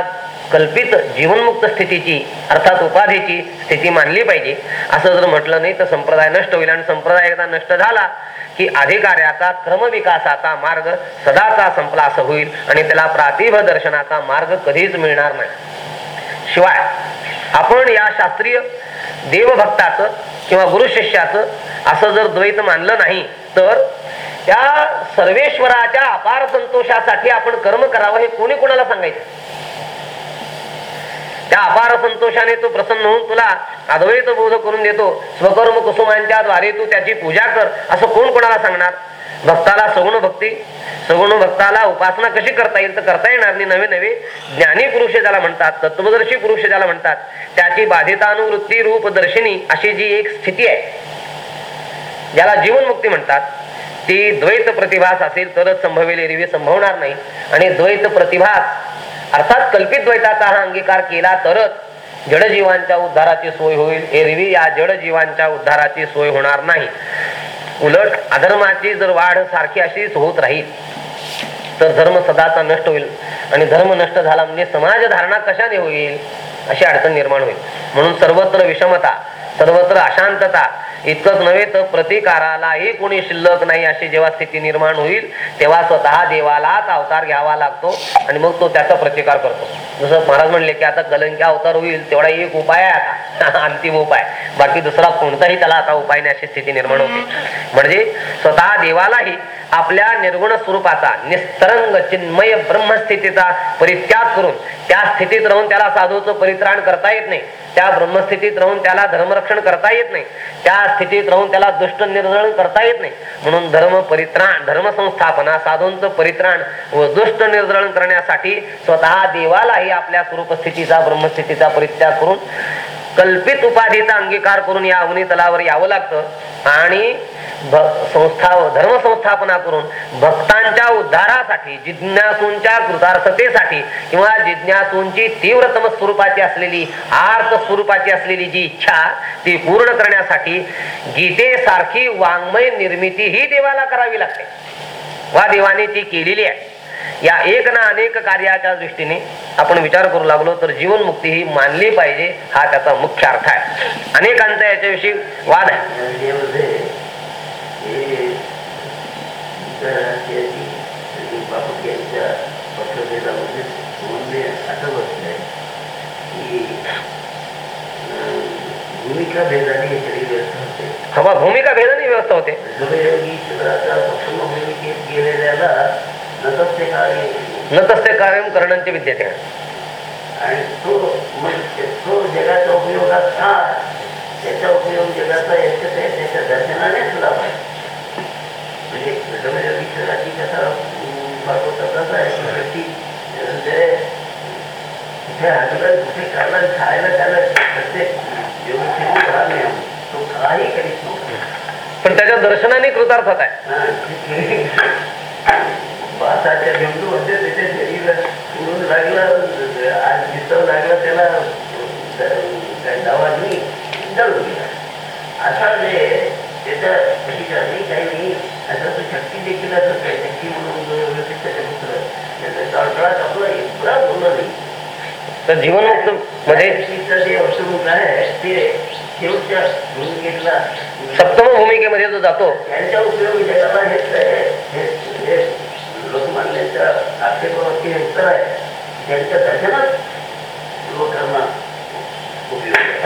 कल्पित जीवनमुक्त स्थितीची अर्थात उपाधीची स्थिती मानली पाहिजे. असं जर म्हटलं नाही तर संप्रदाय नष्ट होईल आणि संप्रदाय एकदा नष्ट झाला की अधिकाऱ्याचा क्रमविकासाचा मार्ग सदाचा संपला असं होईल आणि त्याला प्रातिभ दर्शनाचा मार्ग कधीच मिळणार नाही. शिवाय आपण या शास्त्रीय देवभक्ताचं किंवा गुरु शिष्याचं असं जर द्वैत मानलं नाही तर त्या सर्वेश्वराच्या अपार संतोषासाठी आपण कर्म करावं हे कोणी कोणाला सांगायचं? त्या अपार संतोषाने तो प्रसन्न होऊन तुला अद्वैत बोध करून देतो स्वकर्म कुसुमांच्या द्वारे तू त्याची पूजा कर असं कोण कोणाला सांगणार? भक्ताला सगुण भक्ती सगुण भक्ताला उपासना कशी करता येईल तर करता येणार नाही. नवे नवे ज्ञानी पुरुष ज्याला म्हणतात तत्वदर्शी पुरुष ज्याला म्हणतात त्याची बाधितानुवृत्ती रूप दर्शिनी अशी जी एक स्थिती आहे ज्याला जीवनमुक्ती म्हणतात ती द्वैत प्रतिभास असेल तरच संभवेल एरवी संभवणार नाही. आणि द्वैत प्रतिभास अर्थात कल्पित द्वैताचा हा अंगीकार केला तरच जडजीवांच्या उद्धाराची सोय होईल एरवी या जडजीवांच्या उद्धाराची सोय होणार नाही. उलट अधर्माची जर वाढ सारखी अशीच होत राहील तर धर्म सदाचा नष्ट होईल. आणि धर्म नष्ट झाला म्हणजे समाज धारणा कशाने होईल? अशी अडचण निर्माण होईल. म्हणून सर्वत्र विषमता सर्वत्र अशांतता इतकंच नव्हे तर प्रतिकारालाही कोणी शिल्लक नाही अशी जेव्हा स्थिती निर्माण होईल तेव्हा स्वतः देवालाच अवतार घ्यावा लागतो आणि मग तो त्याचा प्रतिकार करतो. जसं महाराज म्हणले की आता कलंकी अवतार होईल तेवढा एक उपाय आहे आता. अंतिम उपाय. बाकी दुसरा कोणताही त्याला आता उपाय नाही अशी स्थिती निर्माण होते. म्हणजे स्वतः देवालाही आपल्या निर्गुण स्वरूपाचा निस्तरंग चिन्मय ब्रह्मस्थितीचा परित्याग करून त्या स्थितीत राहून त्याला साधूचं परित्राण करता येत नाही. त्या ब्रह्मस्थितीत राहून त्याला धर्मरक्षण करता येत नाही. त्या स्थितीत राहून त्याला दुष्ट निर्धारण करता येत नाही. म्हणून धर्म परित्राण धर्म संस्थापना साधूंचं परित्राण व दुष्ट निर्जळण करण्यासाठी स्वतः देवालाही आपल्या स्वरूप स्थितीचा ब्रह्मस्थितीचा परित्याग करून कल्पित उपाधीचा अंगीकार करून या अग्नी तलावर यावं लागतं. आणि भ- संस्था धर्म संस्थापना करून भक्तांच्या उद्धारासाठी जिज्ञासूंच्या कृतार्थतेसाठी किंवा जिज्ञासूंची तीव्रतम स्वरूपाची असलेली आर्त स्वरूपाची असलेली जी इच्छा ती पूर्ण करण्यासाठी गीतेसारखी वाङ्मय निर्मिती ही देवाला करावी लागते. वा देवाने ती केलेली आहे. या एक ना अनेक कार्याच्या दृष्टीने आपण विचार करू लागलो तर जीवनमुक्ती ही मानली पाहिजे हा त्याचा मुख्य अर्थ आहे. अनेकांचा याच्याविषयी वाद आहे. असं की भूमिका भेदाने व्यवस्था होते. हवा भूमिका भेदाने व्यवस्था होते न तसे कार्यम करण्याचे विद्यते. आणि तो मग ते- जगाचा उपयोगात का त्याचा उपयोग जगाचा याच्यात आहे त्याच्या पाहिजे. म्हणजे कसा आहे व्यक्ती कुठे खायला त्याला प्रत्येक योगक्षेमी भाग नाही आला. तो काही करीत नव्हता. पण त्याच्या दर्शनाने कृतार्थत आहे भाताच्या बिंदू होते त्याच्या शरीर उडून लागलं आज दिसव लागलं त्याला दवानी जळून गेला. असा जे त्याच्या नाही काही नाही. असं तो शक्ती देखील असं काय? शक्ती म्हणून त्याचा तळतळात आपला एवढा बोललं नाही. तर जीवनमुक्त मध्ये जे औषध आहे ते शेवटच्या भूमिकेतला सप्तम भूमिकेमध्ये जो जातो. यांचा उपयोग जगाला हेच आहे लोकमान्यांच्या आक्षेपावरती उत्तर आहे. त्यांच्या लोकांना.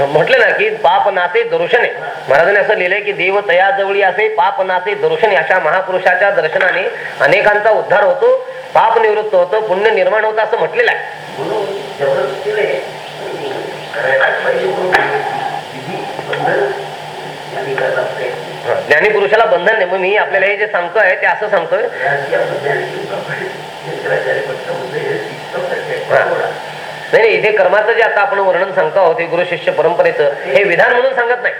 म्हटलं ना की पाप नाते दर्शने. महाराजांनी असं लिहिलंय की देव तयाजवळी असे पाप नाते दर्शने अशा महापुरुषाच्या दर्शनाने अनेकांचा उद्धार होतो पाप निवृत्त होतो पुण्य निर्माण होतं असं म्हटलेलं आहे. ज्ञानी ज्ञानीपुरुषाला बंधन नाही. मग मी आपल्याला हे जे सांगतोय ते असं सांगतोय. नाही नाही इथे कर्माचं जे आता आपण वर्णन सांगतो आहोत हे गुरु शिष्य परंपरेचं हे विधान म्हणून सांगत नाही.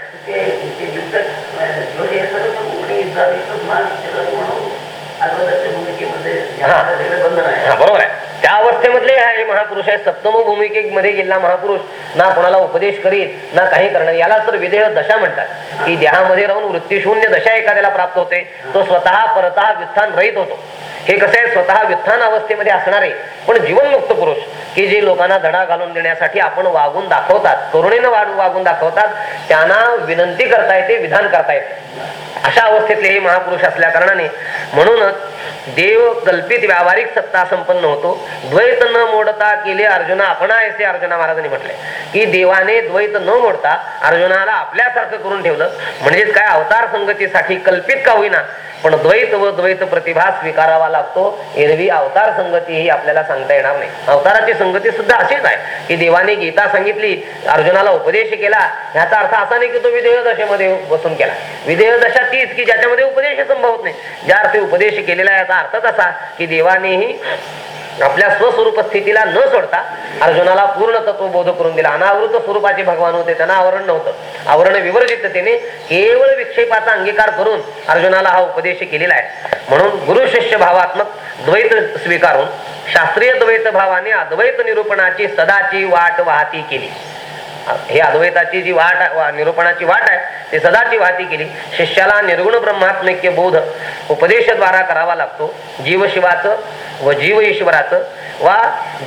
हा बरोबर आहे. त्या अवस्थेमधले हे महापुरुष आहे सप्तम भूमिकेमध्ये गेलेला महापुरुष ना कोणाला उपदेश करीत ना काही करणार. याला तर विदेह दशा म्हणतात. की देहामध्ये राहून वृत्तीशून्य दशा एखाद्याला प्राप्त होते तो स्वतः परतः व्युत्थान रहित होतो. हे कसं आहे? स्वतः व्युत्थान अवस्थेमध्ये असणारे पण जीवनमुक्त पुरुष की जे लोकांना धडा घालून देण्यासाठी आपण वागून दाखवतात करुणेनं वागून दाखवतात त्यांना विनंती करता येते विधान करता येते. अशा अवस्थेतले हे महापुरुष असल्या कारणाने म्हणूनच देव कल्पित व्यावहारिक सत्ता संपन्न होतो. द्वैत न मोडता केले अर्जुना आपण असे अर्जुना महाराजांनी म्हटले की देवाने द्वैत न मोडता अर्जुनाला आपल्यासारखं करून ठेवलं. म्हणजेच काय अवतार संगतीसाठी कल्पित का होईना पण द्वैत व द्वैत प्रतिभा स्वीकारावा लागतो. एरवी अवतार संगती ही आपल्याला सांगता येणार नाही. अवताराची संगती सुद्धा अशीच आहे की देवाने गीता सांगितली अर्जुनाला उपदेश केला. ह्याचा अर्थ असा नाही की तो विधेय दशेमध्ये बसून केला. विधेयदशात तीच की ज्याच्यामध्ये उपदेश संभवत नाही. ज्या अर्थी उपदेश केलेला आहे याचा अर्थच असा की देवानेही आपल्या स्वस्वरूप स्थितीला न सोडता अर्जुनाला पूर्ण तत्व बोध करून दिला. अनावृत स्वरूपाचे भगवान होते त्यांना आवरण नव्हतं. आवरण विवर्जिततेने केवळ विक्षेपाचा अंगीकार करून अर्जुनाला हा उपदेश केलेला आहे. म्हणून गुरु शिष्य भावात्मक द्वैत स्वीकारून शास्त्रीय द्वैत भावाने अद्वैत निरूपणाची सदाची वाट वाहती केली. हे अद्वैताची जी वाट आहे- वा- निरूपणाची वाट आहे ती सदाची वाहती केली. शिष्याला निर्गुण ब्रह्मात्मक्य बोध उपदेशद्वारा करावा लागतो. जीवशिवाचं व जीव ईश्वराचं वा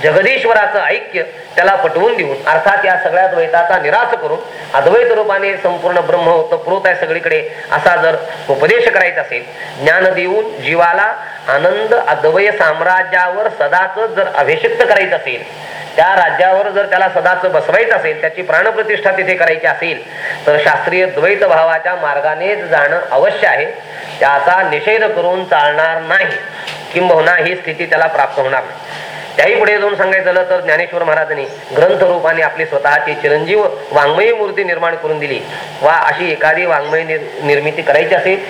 जगदीश्वराचं ऐक्य त्याला पटवून देऊन अर्थात या सगळ्या द्वैताचा निराश करून अद्वैत रूपाने संपूर्ण ब्रह्म होतं आहे सगळीकडे असा जर उपदेश करायचा असेल ज्ञान देऊन जीवाला आनंद अद्वय साम्राज्यावर सदाच जर अभिषिक्त करायचं असेल त्या राज्यावर जर त्याला सदाच बसवायचं असेल त्याची प्राणप्रतिष्ठा तिथे करायची असेल तर शास्त्रीय द्वैत भावाच्या मार्गानेच जाणं अवश्य आहे. त्याचा निषेध करून चालणार नाही किंबहुना ही स्थिती त्याला प्राप्त होणार नाही. त्याही पुढे जाऊन सांगायचं झालं तर ज्ञानेश्वर महाराजांनी ग्रंथ रूपाने आपली स्वतःची चिरंजीव वाङ्मयी मूर्ती निर्माण करून दिली. वा अशी एखादी वाङ्मय निर्मिती करायची असेल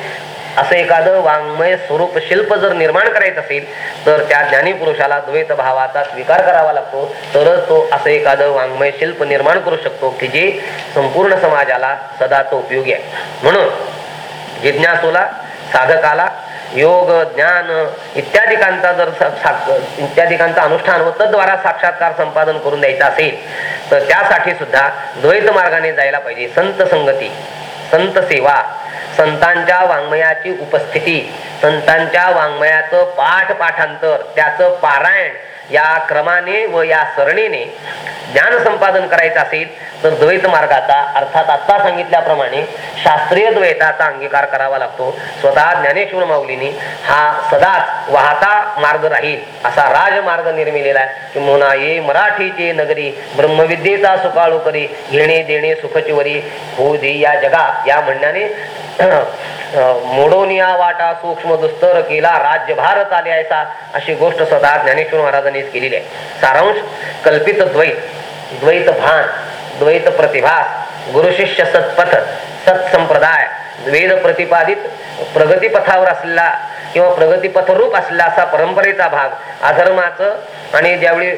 असं एखादं वाङ्मय स्वरूप शिल्प जर निर्माण करायचं असेल तर त्या ज्ञानी पुरुषाला द्वैत भावाचा स्वीकार करावा लागतो. तरच तो असं एखादं वाङ्मय शिल्प निर्माण करू शकतो की जे संपूर्ण समाजाला सदाच उपयोगी आहे. म्हणून जिज्ञासूला साधकाला योग ज्ञान इत्यादिकांचा जर सा- इत्यादिकांचा अनुष्ठान व तद्वारा साक्षात्कार संपादन करून द्यायचा असेल तर त्यासाठी सुद्धा द्वैत मार्गाने जायला पाहिजे. संत संगती. संत सेवा संतांच्या वाङ्मयाची उपस्थिती संतांच्या वाङ्मयाचं पाठ पाठांतर त्याचं पारायण या क्रमाने व या सरणीने ज्ञान संपादन करायचं असेल तर द्वैत मार्गाचा अर्थात आत्ता सांगितल्याप्रमाणे शास्त्रीय द्वैताचा अंगीकार करावा लागतो. स्वतः ज्ञानेश्वर माऊलीने हा सदाच वाहता मार्ग राहील असा राजमार्ग निर्मिलेला आहे. किंवा ये मराठीचे नगरी ब्रह्मविद्येचा सुकाळू करी घेणे देणे सुखचिवरी हो दे या जगा या म्हणण्याने मोडोनिया वाटा सूक्ष्म दुस्तर केला राज्य भारत आले आहेसा अशी गोष्ट स्वतः ज्ञानेश्वर महाराजांनीच केलेली आहे. सारांश कल्पित द्वैत द्वैत भान द्वैत प्रतिभा गुरुशिष्य सत्पथ सत्संप्रदाय. वेद प्रतिपादित प्रगतीपथावर असलेला किंवा प्रगतीपथरूप असलेला असा परंपरेचा भाग अधर्माचं आणि ज्यावेळी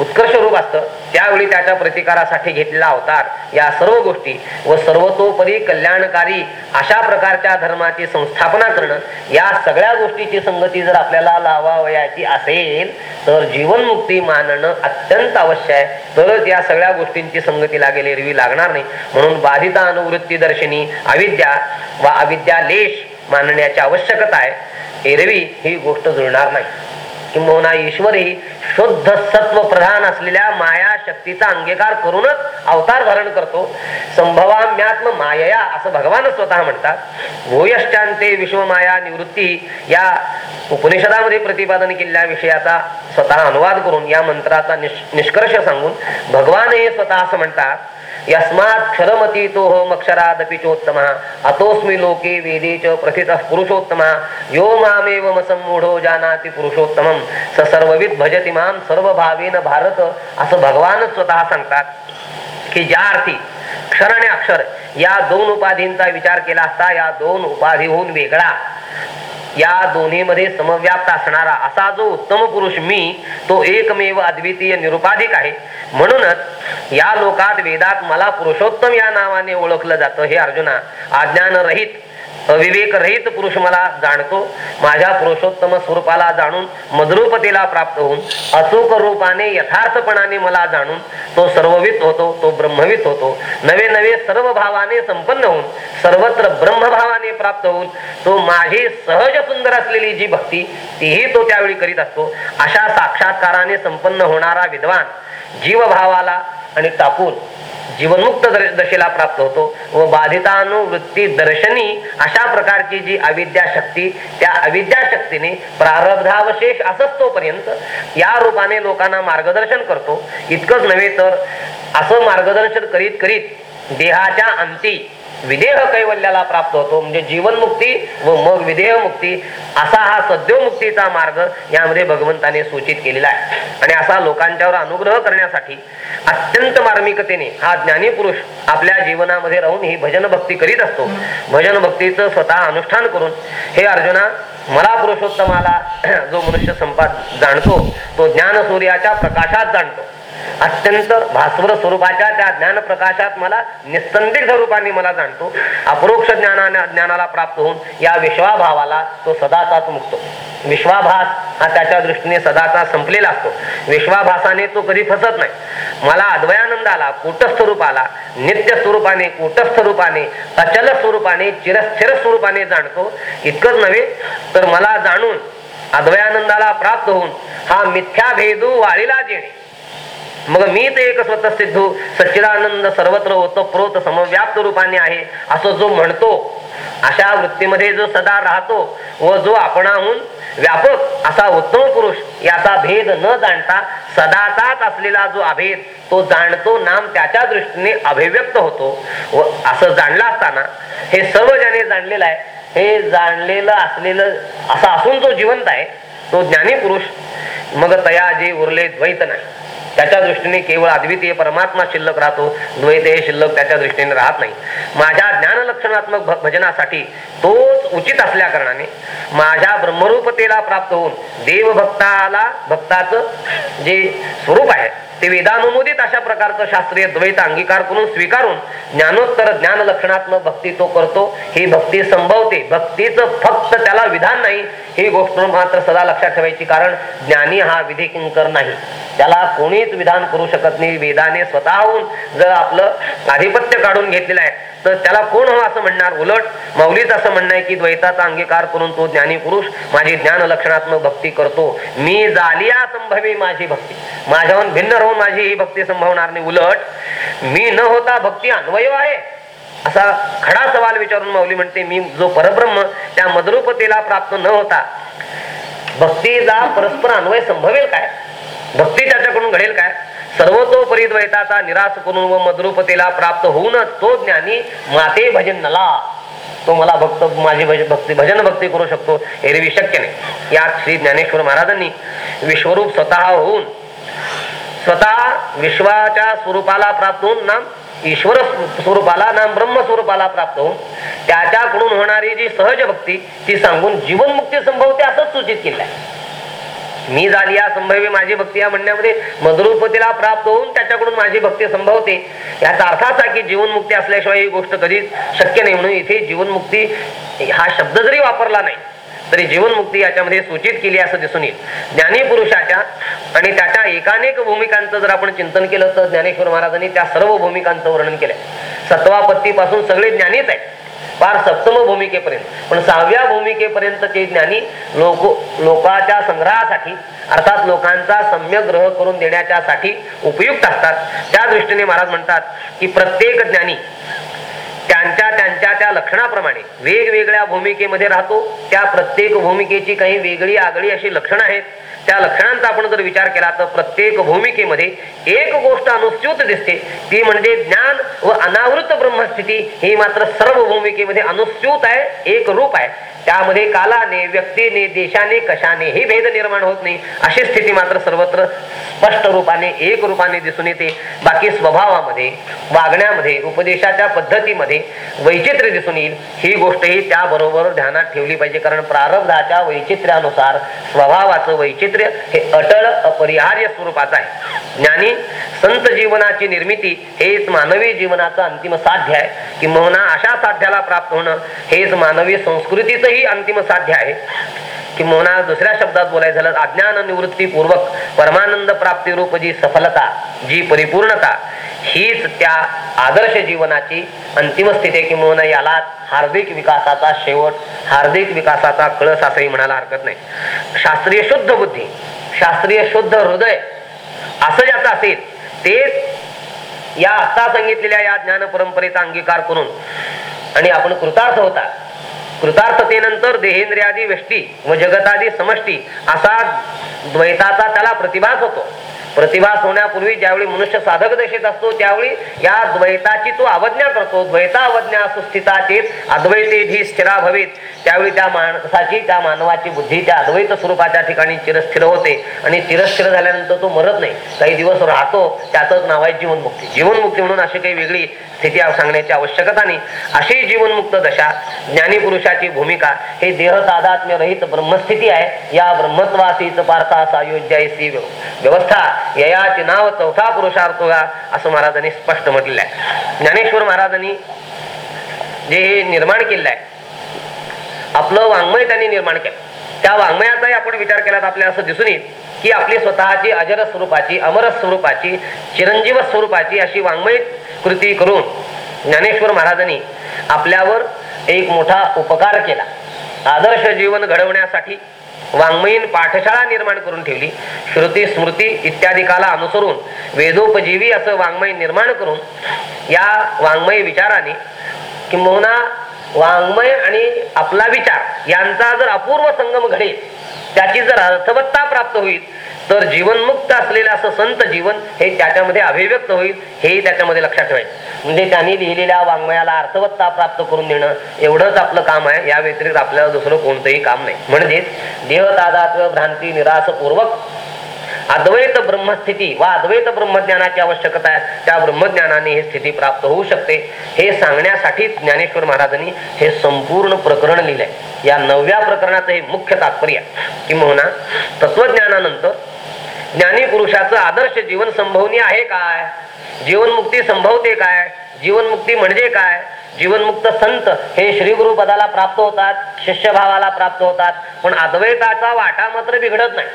उत्कर्ष रूप असतं त्यावेळी त्याच्या प्रतिकारासाठी घेतलेला अवतार या सर्व गोष्टी व सर्वतोपरी कल्याणकारी अशा प्रकारच्या धर्माची संस्थापना करणं या सगळ्या गोष्टीची संगती जर आपल्याला लावावयाची असेल तर जीवनमुक्ती मानणं अत्यंत आवश्यक आहे. तरच या सगळ्या गोष्टींची संगती लागेल एरवी लागणार नाही. म्हणून बाधिता अनुवृत्ती दर्शनी अविद्या वा अविद्या लेश मानण्याची आवश्यकता आहे. एरवी ही गोष्ट जुळणार नाही. किंबहुना ईश्वरही शुद्ध सत्व प्रधान असलेल्या माया शक्तीचा अंगीकार करूनच अवतार धारण करतो. संभवाम्यात्म मायया असं भगवान स्वतः म्हणतात. भूयश्चांते विश्वमाया निवृत्ती या उपनिषदामध्ये प्रतिपादन केलेल्या विषयाचा स्वतः अनुवाद करून या मंत्राचा निष्कर्ष सांगून भगवान हे स्वतः असं म्हणतात. यस्मात् क्षरमतीतो अक्षरादपि चोत्तमः। अतोस्मि लोके वेदे च प्रथितः पुरुषोत्तमः। यो मामेव संमूढो जानाति पुरुषोत्तमं स सर्वविद भजति मां सर्वभावेन भारत। असं भगवान स्वतः सांगतात की ज्या अर्थी क्षर आणि अक्षर या दोन उपाधींचा विचार केला असता या दोन उपाधीहून वेगळा. या दोन्हीमध्ये समव्याप्त असणारा असा जो उत्तम पुरुष मी तो एकमेव अद्वितीय निरुपाधिक आहे. म्हणूनच या लोकात वेदात मला पुरुषोत्तम या नावाने ओळखलं जातं हे अर्जुना अज्ञानरहित अविवेकरहित पुरुष मला जाणतो. माझ्या पुरुषोत्तम स्वरूपाला जाणून मद्रूपतेला प्राप्त होऊन अचूक रूपाने यथार्थपणाने मला जाणून तो सर्ववित होतो तो ब्रह्मवित होतो. नवे नवे सर्व भावाने संपन्न होऊन सर्वत्र ब्रह्मभावाने प्राप्त होऊन तो माझी सहज सुंदर असलेली जी भक्ती तीही तो त्यावेळी करीत असतो. अशा साक्षात्काराने संपन्न होणारा विद्वान जीवभावाला आणि टाकून जीवनमुक्त दशेला प्राप्त होतो व बाधितानुवृत्ती दर्शनी अशा प्रकारची जी अविद्या शक्ती त्या अविद्या शक्तीने प्रारब्धावशेष असतोपर्यंत या रूपाने लोकांना मार्गदर्शन करतो. इतकंच नव्हे तर असं मार्गदर्शन करीत करीत देहाच्या अंती विदेह कैवल्याला प्राप्त होतो. म्हणजे जीवनमुक्ती व मग विदेह मुक्ती असा हा सद्योमुक्तीचा मार्ग यामध्ये भगवंताने सूचित केलेला आहे. आणि असा लोकांच्यावर अनुग्रह करण्यासाठी अत्यंत मार्मिकतेने हा ज्ञानी पुरुष आपल्या जीवनामध्ये राहून ही भजन भक्ती करीत असतो. भजन भक्तीचं स्वतः अनुष्ठान करून हे अर्जुना मला पुरुषोत्तमाला जो मनुष्य संपाद जाणतो तो ज्ञान सूर्याच्या प्रकाशात जाणतो. अत्यंत भास्वर स्वरूपाच्या त्या ज्ञान प्रकाशात मला निसंदिग्ध रूपाने मला जाणतो. अपरोक्ष ज्ञानाने ज्ञानाला प्राप्त होऊन या विश्वाभावाला तो सदाचाच मुक्तो. विश्वाभास हा त्याच्या दृष्टीने सदाचा संपलेला असतो. विश्वाभासाने तो कधी फसत नाही. मला अद्वयानंदाला कूटस्थ रूपाला नित्य स्वरूपाने कूटस्थ रूपाने अचल स्वरूपाने चिरस्थिर स्वरूपाने जाणतो. इतकंच नव्हे तर मला जाणून अद्वयानंदाला प्राप्त होऊन हा मिथ्या भेदू वाळीला जेणे. मग मी ते एक स्वतः सिद्धू सच्चिदानंद सर्वत्र होतो प्रोत समव्याप्त रूपाने आहे असं जो म्हणतो अशा वृत्तीमध्ये जो सदा राहतो व जो आपणाहून व्यापक असा उत्तम पुरुष याचा भेद न जाणता सदाचाच असलेला जो अभेद तो जाणतो नाम त्याच्या दृष्टीने अभिव्यक्त होतो. व असं जाणलं असताना हे सर्व ज्याने जाणलेलं आहे हे जाणलेलं असलेलं असं असून जो जिवंत आहे तो ज्ञानी पुरुष मग तया जे उरले द्वैत नाही. त्याच्या दृष्टीने केवळ अद्वितीय परमात्मा शिल्लक राहतो द्वैत हे शिल्लक त्याच्या दृष्टीने राहत नाही. माझ्या ज्ञान लक्षणात्मक भ- भजनासाठी तोच उचित असल्या कारणाने माझ्या ब्रह्मरूपतेला प्राप्त होऊन देवभक्ताला भक्ताचं जे स्वरूप आहे ते वेदानुमोदित अशा प्रकारचं शास्त्रीय द्वैत अंगीकार करून स्वीकारून ज्ञानोत्तर ज्ञान लक्षणात्मक भक्ती तो करतो ही भक्ती संभवते. भक्तीचं फक्त त्याला विधान नाही ही गोष्ट मात्र सदा लक्षात ठेवायची कारण ज्ञानी हा विधी किंकर नाही. त्याला कोणीच विधान करू शकत नाही. वेदाने स्वतःहून जर आपलं आधिपत्य काढून घेतलेलं आहे तर त्याला कोण हो असं म्हणणार? उलट मौलीच असं म्हणणं आहे की द्वैताचा अंगीकार करून तो ज्ञानी पुरुष माझी ज्ञान लक्षणात्मक भक्ती करतो. मी जालिया संभवी माझी भक्ती. माझ्याहून भिन्न राहून माझी ही भक्ती संभवणार नाही. उलट मी न होता भक्ती अन्वय आहे. असा खडा सवाल विचारून माऊली म्हणते मी जो परब्रह्म त्या मदरूपतेला प्राप्त न होता भक्तीचा परस्पर अन्वय संभवेल काय? घडेल काय? सर्वतोपरी द्वैताचा निराश करून व मद्रुपतेला प्राप्त होऊनच तो ज्ञानी माते भजन नला तो मला भक्त माझी भक्ती भजन भक्ती करू शकतो एरवी शक्य नाही. यात श्री ज्ञानेश्वर महाराजांनी विश्वरूप स्वतः होऊन स्वतः विश्वाच्या स्वरूपाला प्राप्त होऊन नाम ईश्वर स्वरूपाला नाम ब्रह्म स्वरूपाला प्राप्त होऊन त्याच्याकडून होणारी जी सहज भक्ती ती सांगून जीवनमुक्ती संभवते असंच सूचित केलं आहे. मी झाली या संभवी माझी भक्ती या म्हणण्यामध्ये मधुरूपतीला प्राप्त होऊन त्याच्याकडून माझी भक्ती संभवते. याचा अर्थ असा की जीवनमुक्ती असल्याशिवाय ही गोष्ट कधीच शक्य नाही. म्हणून इथे जीवनमुक्ती हा शब्द जरी वापरला नाही तरी जीवनमुक्ती याच्यामध्ये सूचित केली असं दिसून येईल. ज्ञानी पुरुषाच्या आणि त्याच्या एकानेक भूमिकांचं जर आपण चिंतन केलं तर ज्ञानेश्वर महाराजांनी त्या सर्व भूमिकांचं वर्णन केलंय. सत्वापत्तीपासून सगळे ज्ञानीच आहेत. फार सप्तम भूमिकेपर्यंत. पण सहाव्या भूमिकेपर्यंत ते ज्ञानी लोक लोकांच्या संग्रहासाठी अर्थात लोकांचा सम्यक ग्रह करून देण्याच्या साठी उपयुक्त असतात. त्या दृष्टीने महाराज म्हणतात की प्रत्येक ज्ञानी त्यांच्या त्यांच्या त्या लक्षणाप्रमाणे वेगवेगळ्या भूमिकेमध्ये राहतो. त्या प्रत्येक भूमिकेची काही वेगळी आगळी अशी लक्षणं आहेत. त्या लक्षणांचा आपण जर विचार केला तर प्रत्येक भूमिकेमध्ये एक गोष्ट अनुस्यूत दिसते. ती म्हणजे ज्ञान व अनावृत ब्रह्मस्थिती ही मात्र सर्व भूमिकेमध्ये अनुस्यूत आहे एक रूप आहे. त्यामध्ये कालाने व्यक्तीने देशाने कशाने हे भेद निर्माण होत नाही. अशी स्थिती मात्र सर्वत्र स्पष्ट रूपाने एक रूपाने दिसून येते. बाकी स्वभावामध्ये वागण्यामध्ये उपदेशाच्या पद्धतीमध्ये वैचित्र्य दिसून येईल. ही गोष्टही त्याबरोबर ध्यानात ठेवली पाहिजे. कारण प्रारब्धाच्या वैचित्र्यानुसार स्वभावाचं वैचित्र्य हे अटळ अपरिहार्य स्वरूपाचं आहे. ज्ञानी संत जीवनाची निर्मिती हेच मानवी जीवनाचं अंतिम साध्य आहे. किंबहुना अशा साध्याला प्राप्त होणं हेच मानवी संस्कृतीचंही अंतिम साध्य आहे. किंबहुना दुसऱ्या शब्दात बोलायचं झालं अज्ञान निवृत्तीपूर्वक परमानंद प्राप्ती रूप जी सफलता जी परिपूर्णता हीच त्या आदर्श जीवनाची अंतिम स्थिती आहे किंवा याला हार्दिक विकासाचा शेवट हार्दिक विकासाचा कळस असंही म्हणायला हरकत नाही. शास्त्रीय शुद्ध बुद्धी शास्त्रीय शुद्ध हृदय असं ज्याचं असेल तेच या आता सांगितलेल्या या ज्ञान परंपरेचा अंगीकार करून आणि आपण कृतार्थ होता. कृतार्थतेनंतर देहेंद्रियादी व्यष्टी व जगतादी समष्टी असा द्वैताचा त्याला प्रतिभास होतो. प्रतिभास होण्यापूर्वी ज्यावेळी मनुष्य साधक दशेत असतो त्यावेळी या द्वैताची तो अवज्ञा करतो. द्वैता अवज्ञा सुस्थिता चेत अद्वैते जी स्थिरा भवेत. त्यावेळी त्या माणसाची त्या मानवाची बुद्धी त्या अद्वैत स्वरूपाच्या ठिकाणी चिरस्थिर होते. आणि चिरस्थिर झाल्यानंतर तो मरत नाही. काही दिवस राहतो त्यातच नाव आहे जीवनमुक्ती. जीवनमुक्ती म्हणून अशी काही वेगळी स्थिती सांगण्याची आवश्यकता नाही. अशी जीवनमुक्त दशा ज्ञानी पुरुषाची भूमिका हे देह तादात्म्य रहित ब्रह्मस्थिती आहे. या ब्रह्मत्वासीच पार्था सायोज्यायसी व्यवस्था. ययाचे नाव चौथा पुरुषार्थ होगा असं महाराजांनी स्पष्ट म्हटलेलं आहे ज्ञानेश्वर महाराजांनी जे हे निर्माण केलेलं आहे आपलं वाङ्मय त्यांनी निर्माण केलं. त्या वाङ्मयाचाही आपण विचार केला तर आपल्याला असं दिसून येईल की आपली स्वतःची अजर स्वरूपाची अमर स्वरूपाची चिरंजीव स्वरूपाची अशी वाङ्मय कृती करून ज्ञानेश्वर महाराजांनी आपल्यावर एक मोठा उपकार केला. आदर्श जीवन घडवण्यासाठी वाङ्मयीन पाठशाळा निर्माण करून ठेवली. श्रुती स्मृती इत्यादिकाला अनुसरून वेदोपजीवी असं वाङ्मय निर्माण करून या वाङ्मय विचाराने किंबहुना वाङ्मय आणि आपला विचार यांचा जर अपूर्व संगम घडेल त्याची जर अर्थवत्ता प्राप्त होईल तर जीवनमुक्त असलेलं असं संत जीवन हे त्याच्यामध्ये अभिव्यक्त होईल हेही त्याच्यामध्ये लक्षात ठेवायचं. म्हणजे त्यांनी लिहिलेल्या वाङ्मयाला अर्थवत्ता प्राप्त करून देणं एवढंच आपलं काम आहे. या व्यतिरिक्त आपल्याला दुसरं कोणतंही काम नाही. म्हणजेच देहतादात्व भ्रांती निराशपूर्वक अद्वैत ब्रह्मस्थिती वा अद्वैत ब्रह्मज्ञानाची आवश्यकता आहे त्या ब्रह्मज्ञानाने ही स्थिती प्राप्त होऊ शकते. हे सांगण्यासाठी ज्ञानेश्वर महाराजांनी हे संपूर्ण प्रकरण लिहिलंय. या नवव्या प्रकरणाचं हे मुख्य तात्पर्य किंबहुना तत्वज्ञानानंतर ज्ञानी पुरुषाचं आदर्श जीवन संभवनी आहे काय? जीवनमुक्ती संभवते काय? जीवनमुक्ती म्हणजे काय? जीवनमुक्त संत हे श्री गुरु पदाला प्राप्त होतात शिष्यभावाला प्राप्त होतात पण अद्वैताचा वाटा मात्र बिघडत नाही.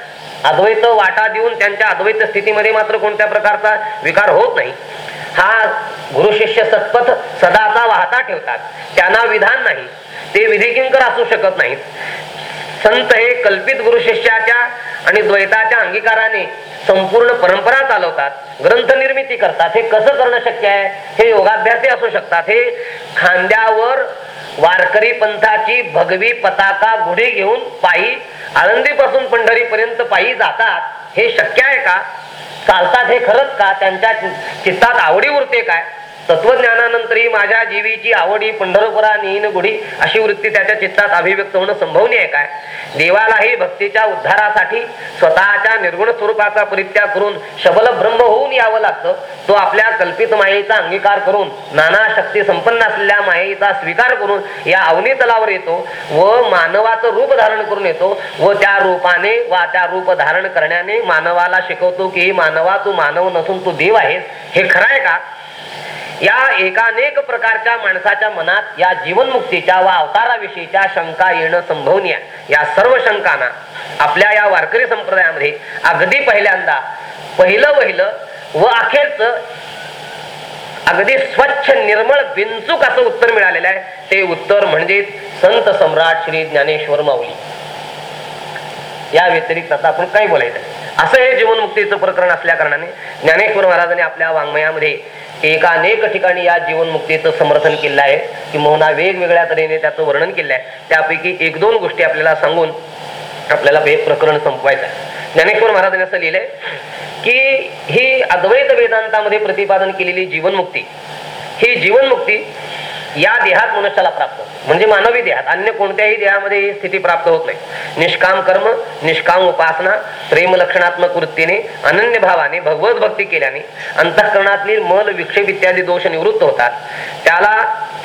अद्वैत वाटा देऊन त्यांच्या अद्वैत स्थितीमध्ये मात्र कोणत्या प्रकारचा विकार होत नाही. हा गुरु शिष्य सत्पथ सदाचा वाहता ठेवतात. त्यांना विधान नाही. ते विधिकिंकर असू शकत नाहीत. संत हे कल्पित गुरु शिष्याच्या आणि द्वैताच्या अंगीकाराने संपूर्ण परंपरा चालवतात ग्रंथ निर्मिती करतात. हे कसं करणं शक्य आहे? हे योगाभ्यासही असू शकतात. हे खांद्यावर वारकरी पंथाची भगवी पताका गुढी घेऊन पायी आळंदीपासून पंढरीपर्यंत पायी जातात. हे शक्य आहे का? चालतात हे खरंच का? त्यांच्या चित्तात आवडी उरते काय? तत्वज्ञानानंतरही माझ्या जीवीची आवडी पंढरपुरा नीन गुढी अशी वृत्ती त्याच्या चित्तात अभिव्यक्त होणं संभवनीय आहे काय? देवालाही भक्तीच्या उद्धारासाठी स्वतःच्या निर्गुण स्वरूपाचा परित्याग करून शबल ब्रह्म होऊन यावं लागतं. तो आपल्या कल्पित मायेचा अंगीकार करून नाना शक्ती संपन्न असलेल्या मायेचा स्वीकार करून या अवनी तलावर येतो व मानवाचं रूप धारण करून येतो व त्या रूपाने वा त्या रूप धारण करण्याने मानवाला शिकवतो की मानवा तू मानव नसून तू देव आहेस. हे खरं आहे का? या एकानेक प्रकारच्या माणसाच्या मनात या जीवनमुक्तीच्या व अवताराविषयीच्या शंका येणं संभवनीय. या सर्व शंकांना आपल्या या वारकरी संप्रदायामध्ये अगदी पहिल्यांदा पहिलं वहिलं व अखेरच अगदी स्वच्छ निर्मळ बिनचूक असं उत्तर मिळालेलं आहे. ते उत्तर म्हणजे संत सम्राट श्री ज्ञानेश्वर माऊली. या व्यतिरिक्त आता आपण काय बोलायचं असं हे जीवनमुक्तीचं प्रकरण असल्या कारणाने ज्ञानेश्वर महाराजांनी आपल्या वाङ्मयामध्ये एका अनेक ठिकाणी या जीवनमुक्तीचं समर्थन केलं आहे. की मोहना वेगवेगळ्या तऱ्हेने त्याचं वर्णन केलं आहे. त्यापैकी एक दोन गोष्टी आपल्याला सांगून आपल्याला हे प्रकरण संपवायचं आहे. ज्ञानेश्वर महाराजांनी असं लिहिलंय की ही अद्वैत वेदांतामध्ये प्रतिपादन केलेली जीवनमुक्ती ही जीवनमुक्ती या देहात मनुष्याला प्राप्त म्हणजे मानवी देहात अन्य कोणत्याही देहामध्ये ही स्थिती प्राप्त होत नाही. निष्काम कर्म निष्काम उपासना प्रेम लक्षणात्मक वृत्तीने अनन्य भावाने भगवत भक्ती केल्याने अंतःकरणातील मल विक्षेप इत्यादी दोष निवृत्त होतात. त्याला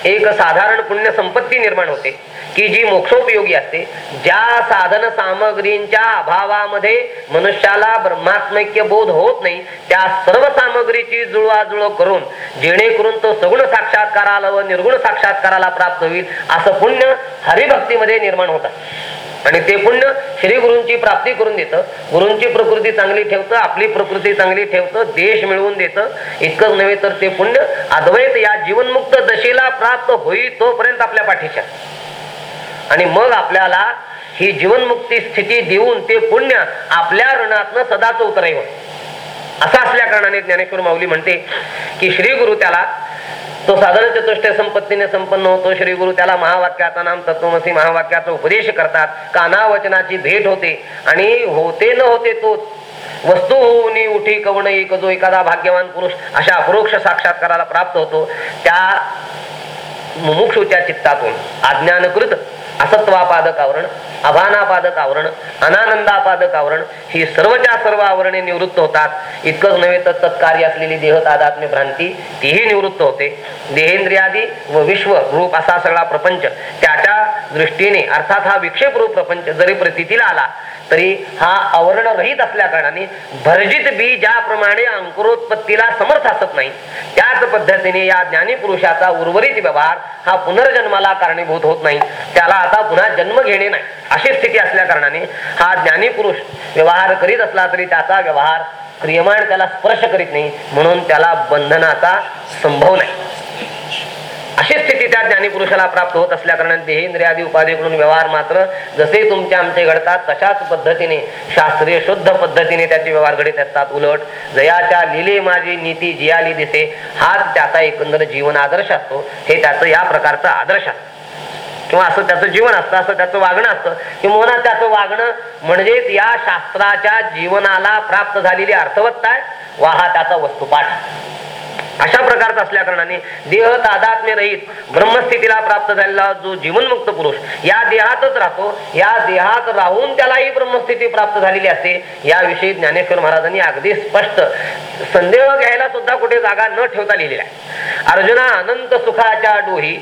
एक साधारण पुण्य संपत्ती निर्माण होते की जी मोक्षोपयोगी असते. ज्या साधन सामग्रींच्या अभावामध्ये मनुष्याला ब्रह्मात्मक्य बोध होत नाही त्या सर्व सामग्रीची जुळवाजुळव करून जेणेकरून तो सगुण साक्षात्काराला व निर्गुण साक्षात्काराला प्राप्त होईल असं पुण्य हरिभक्तीमध्ये निर्माण होतात आणि ते पुण्य श्री गुरूंची प्राप्ती करून देतं. गुरूंची प्रकृती चांगली ठेवतं आपली प्रकृती चांगली ठेवतं देश मिळवून देतं. इतकंच नव्हे तर ते पुण्य अद्वैत या जीवनमुक्त दशेला प्राप्त होईल तोपर्यंत आपल्या पाठीच्या आणि मग आपल्याला ही जीवनमुक्ती स्थिती देऊन ते पुण्य आपल्या ऋणातनं सदाच उतरावं. असं असल्या कारणाने ज्ञानेश्वर माऊली म्हणते की श्री गुरु त्याला तो साधारण चतुष्टय संपत्तीने संपन्न होतो. श्री गुरु त्याला महावाक्याचा नाम तत्वमसी महावाक्याचा उपदेश करतात. कानावचनाची भेट होते. आणि होते न होते तो वस्तू होऊन उठी कवण एक जो एखादा भाग्यवान पुरुष अशा अपरोक्ष साक्षात्काराला प्राप्त होतो. त्या मुमुक्षूच्या चित्तातून अज्ञानकृत असत्वापादक आवरण अभानापादक आवरण अनानंदापादक आवरण ही सर्वच्या सर्व आवरणे निवृत्त होतात. इतकंच नव्हे तर तत्कार्य असलेली देह तादात्म्य भ्रांती तीही निवृत्त होते. देहेंद्रियादी व विश्व रूप असा सगळा प्रपंच त्याच्या दृष्टीने अर्थात हा विक्षेप रूप प्रपंच जरी प्रतीला आला तरी हा आवरण रहित असल्या कारणाने भरजित बी ज्याप्रमाणे अंकुरोत्पत्तीला समर्थ असत नाही. त्याच पद्धतीने या ज्ञानी पुरुषाचा उर्वरित व्यवहार हा पुनर्जन्माला कारणीभूत होत नाही. त्याला आता पुन्हा जन्म घेणे नाही. अशी स्थिती असल्या कारणाने हा ज्ञानी पुरुष व्यवहार करीत असला तरी त्याचा व्यवहार क्रियमाण त्याला स्पर्श करीत नाही म्हणून त्याला बंधनाचा संभव नाही. अशी स्थिती त्या ज्ञानी पुरुषाला प्राप्त होत असल्या कारणाने देहेंद्रियादी उपाधीकडून व्यवहार मात्र जसे तुमचे आमचे घडतात तशाच पद्धतीने शास्त्रीय शुद्ध पद्धतीने त्याचे व्यवहार घडत असतात. उलट जयाच्या लिले माझी नीती जियाली दिसे हाच त्याचा एकंदर जीवन आदर्श असतो. हे त्याचं या प्रकारचा आदर्श असतो. किंवा असं त्याचं जीवन असतं असं त्याचं वागणं असतं किंवा त्याचं वागणं म्हणजेच या शास्त्राच्या जीवनाला प्राप्त झालेली अर्थवत्ता आहे. वा हा त्याचा वस्तुपाठ. अशा प्रकारचा असल्या कारणाने देह तादात्म्य रहित ब्रह्मस्थितीला प्राप्त झालेला जो जीवनमुक्त पुरुष या देहातच राहतो. या देहात राहून त्यालाही ब्रह्मस्थिती प्राप्त झालेली असते. याविषयी ज्ञानेश्वर महाराजांनी अगदी स्पष्ट संदेह घ्यायला सुद्धा कुठे जागा न ठेवता लिहिलेला आहे. अर्जुना अनंत सुखाच्या डोही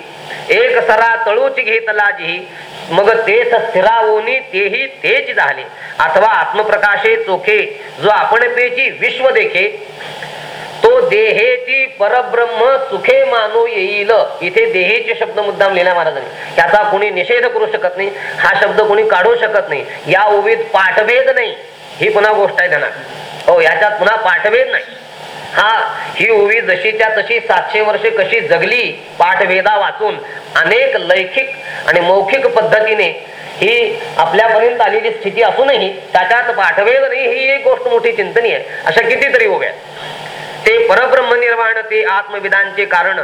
एक सरा तळूची घेतला जी मग तेच स्थिरावोनी तेही तेच झाले. अथवा आत्मप्रकाशे चोखे जो आपण पेची विश्व देखे. तो देहेची परब्रह्म सुखे मानू येईल. इथे देहेचे शब्द मुद्दाम लिहिला महाराजांनी. त्याचा कोणी निषेध करू शकत नाही हा शब्द कोणी काढू शकत नाही. या ओवीत पाठभेद नाही. ही पुन्हा गोष्ट आहे त्यांना. हो याच्यात पुन्हा पाठभेद नाही. हा ही ओवी जशीच्या तशी सातशे वर्षे कशी जगली पाठभेदा वाचून अनेक लैखिक आणि मौखिक पद्धतीने ही आपल्यापर्यंत आलेली स्थिती असूनही त्याच्यात पाठभेद नाही ही एक गोष्ट मोठी चिंतनीय आहे. अशा कितीतरी ओव्या ते परब्रह्म निर्वाण ते आत्मविधानचे कारण.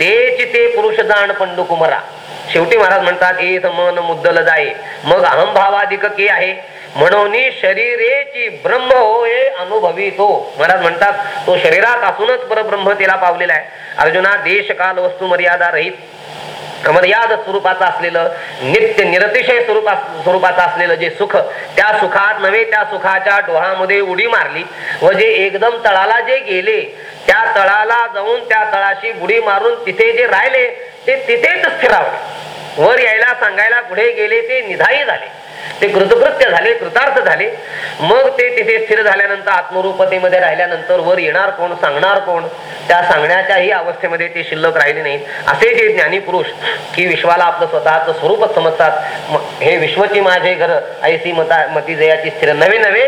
तेच ते पुरुष जाण पंडुकुमरा शेवटी महाराज म्हणतात एथ मन मुद्दल जाय. मग अहमभावाधिक के आहे? म्हणून शरीरेची ब्रह्म होय अनुभवी तो महाराज म्हणतात तो शरीरात असूनच परब्रह्म तिला पावलेला आहे. अर्जुना देश काल वस्तू मर्यादा रहित. मर्याद स्वरूपाचं असलेलं नित्य निरतिशय स्वरूपा स्वरूपाचं असलेलं जे सुख त्या सुखात नव्हे त्या सुखाच्या डोहामध्ये उडी मारली व जे एकदम तळाला जे गेले त्या तळाला जाऊन त्या तळाशी बुडी मारून तिथे जे राहिले ते तिथेच स्थिरावले. वर यायला सांगायला पुढे गेले ते निधाई झाले. ते कृतकृत्य झाले कृतार्थ झाले. मग ते तिथे स्थिर झाल्यानंतर आत्मरूपतेमध्ये राहिल्यानंतर वर येणार कोण सांगणार कोण? त्या सांगण्याच्याही अवस्थेमध्ये ते शिल्लक राहिले नाहीत. असे जे ज्ञानी पुरुष की विश्वाला आपलं स्वतःच स्वरूपच समजतात हे विश्वची माझे घर ऐसी मता मती जयाची स्थिर. नवे नवे.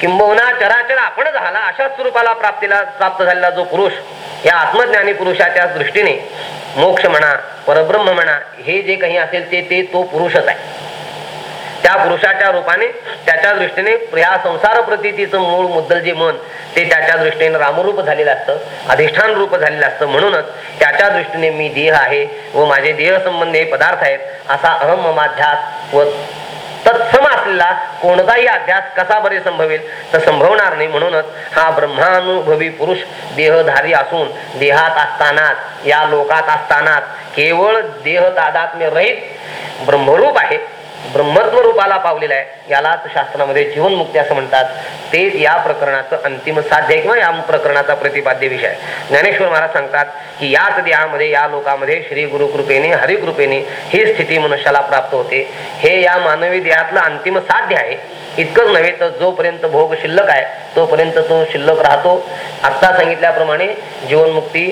किंबहुना चराचर आपण झाला अशा स्वरूपाला प्राप्तीला प्राप्त झालेला जो पुरुष या आत्मज्ञानी पुरुषाच्या दृष्टीने मोक्ष म्हणा परब्रह्म म्हणा हे जे काही असेल ते ते तो पुरुषच आहे. त्या पुरुषाच्या रूपाने त्याच्या दृष्टीने या संसार प्रतीचं मूळ मुद्दल जे मन ते त्याच्या दृष्टीने रामरूप झालेलं असतं अधिष्ठान रूप झालेलं असतं. म्हणूनच त्याच्या दृष्टीने मी देह आहे व माझे देह संबंधी हे पदार्थ आहेत असा अहम ममाध्यास व तत्सम असलेला कोणताही अध्यास कसा बरे संभवेल तर संभवणार नाही. म्हणूनच हा ब्रह्मानुभवी पुरुष देहधारी असून देहात असतानाच या लोकात असतानाच केवळ देह तादात्म्य रहित ब्रह्मरूप आहे. ब्रह्मत्व रूपाला पावलेला आहे. यालाच शास्त्रामध्ये जीवनमुक्ती असं म्हणतात. तेच या प्रकरणाचं अंतिम साध्य आहे किंवा या प्रकरणाचा प्रतिपाद्य विषय ज्ञानेश्वर महाराज सांगतात की याच देहामध्ये या लोकामध्ये श्री गुरुकृपेने हरिकृपेने ही स्थिती मनुष्याला प्राप्त होते. हे या मानवी देहातलं अंतिम साध्य आहे. इतकंच नव्हे तर जोपर्यंत भोग शिल्लक आहे तोपर्यंत तो शिल्लक राहतो. आत्ता सांगितल्याप्रमाणे जीवनमुक्ती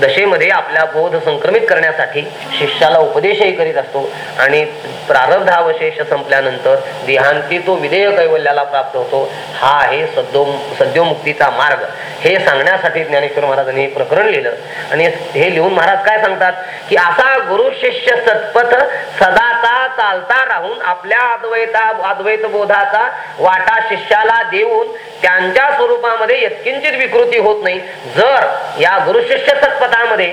दशेमध्ये आपला बोध संक्रमित करण्यासाठी शिष्याला उपदेशही करीत असतो. आणि प्रारब्धावशेष संपल्यानंतर देहांती तो विधेय कैवल्याला प्राप्त होतो. हा आहे सद्यो सद्योमुक्तीचा मार्ग. हे सांगण्यासाठी ज्ञानेश्वर महाराजांनी हे प्रकरण लिहिलं. आणि हे लिहून महाराज काय सांगतात? की असा गुरु शिष्य सत्पथ सदाचा चालता राहून आपल्या अद्वैता अद्वैत बोधाचा वाटा शिष्याला देऊन त्यांच्या स्वरूपामध्ये यत्किंचित विकृती होत नाही. जर या गुरु शिष्य सत्पथ सत्पथामध्ये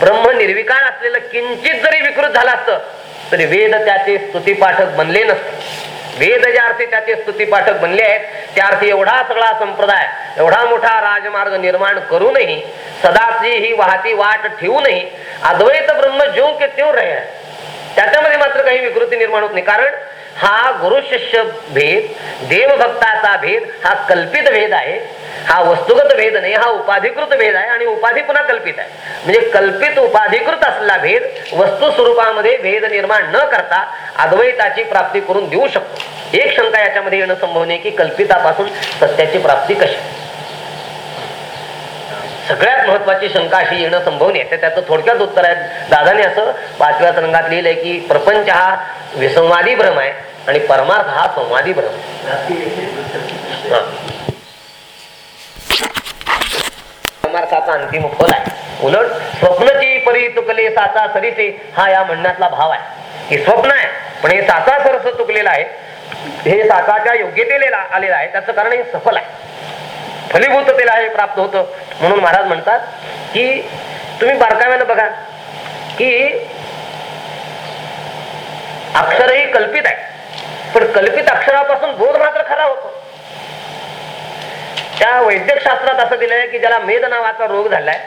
ब्रह्म निर्विकार असलेलं किंचित जरी विकृत झालं असतं तरी वेद त्याचे स्तुतीपाठक बनले नसते. वेद ज्या अर्थी त्याचे स्तुतीपाठक बनले आहेत त्या अर्थी एवढा सगळा संप्रदाय एवढा मोठा राजमार्ग निर्माण करूनही सदाची ही वाहती वाट ठेवूनही अद्वैत ब्रह्म ज्यो के त्यो रहे त्याच्यामध्ये मात्र काही विकृती निर्माण होत नाही. कारण हा गुरु शिष्य भेद देवभक्ताचा भेद हा कल्पित भेद आहे. हा वस्तुगत भेद नाही हा उपाधिकृत भेद आहे आणि उपाधी पुन्हा कल्पित आहे. म्हणजे कल्पित उपाधिकृत असलेला भेद वस्तू स्वरूपामध्ये भेद निर्माण न करता अद्वैताची प्राप्ती करून देऊ शकतो. एक शंका याच्यामध्ये येणं संभवने की कल्पितापासून सत्याची प्राप्ती कशी? सगळ्यात महत्वाची शंका अशी येणं संभव तर त्याचं थोडक्यात उत्तर आहे. दादाने असं पाचव्या रंगात लिहिलंय की प्रपंच हा विसंवादी भ्रम आहे आणि परमार्थ हा संवादी भ्रम परमार्थाचा अंतिम फल आहे. उलट स्वप्नची परी तुकले साचा सरीसे हा या म्हणण्यातला भाव आहे. हे स्वप्न आहे पण हे साचा सरस तुकलेला आहे. हे साचाच्या योग्यतेला आलेलं आहे त्याचं कारण हे सफल आहे. फलीभूततेला हे प्राप्त होतं. म्हणून महाराज म्हणतात की तुम्ही बारकाव्यानं बघा की अक्षरही कल्पित आहे. पण कल्पित अक्षरापासून बोध मात्र खरा होतो. त्या वैद्यकशास्त्रात असं दिलंय की ज्याला मेद नावाचा रोग झालाय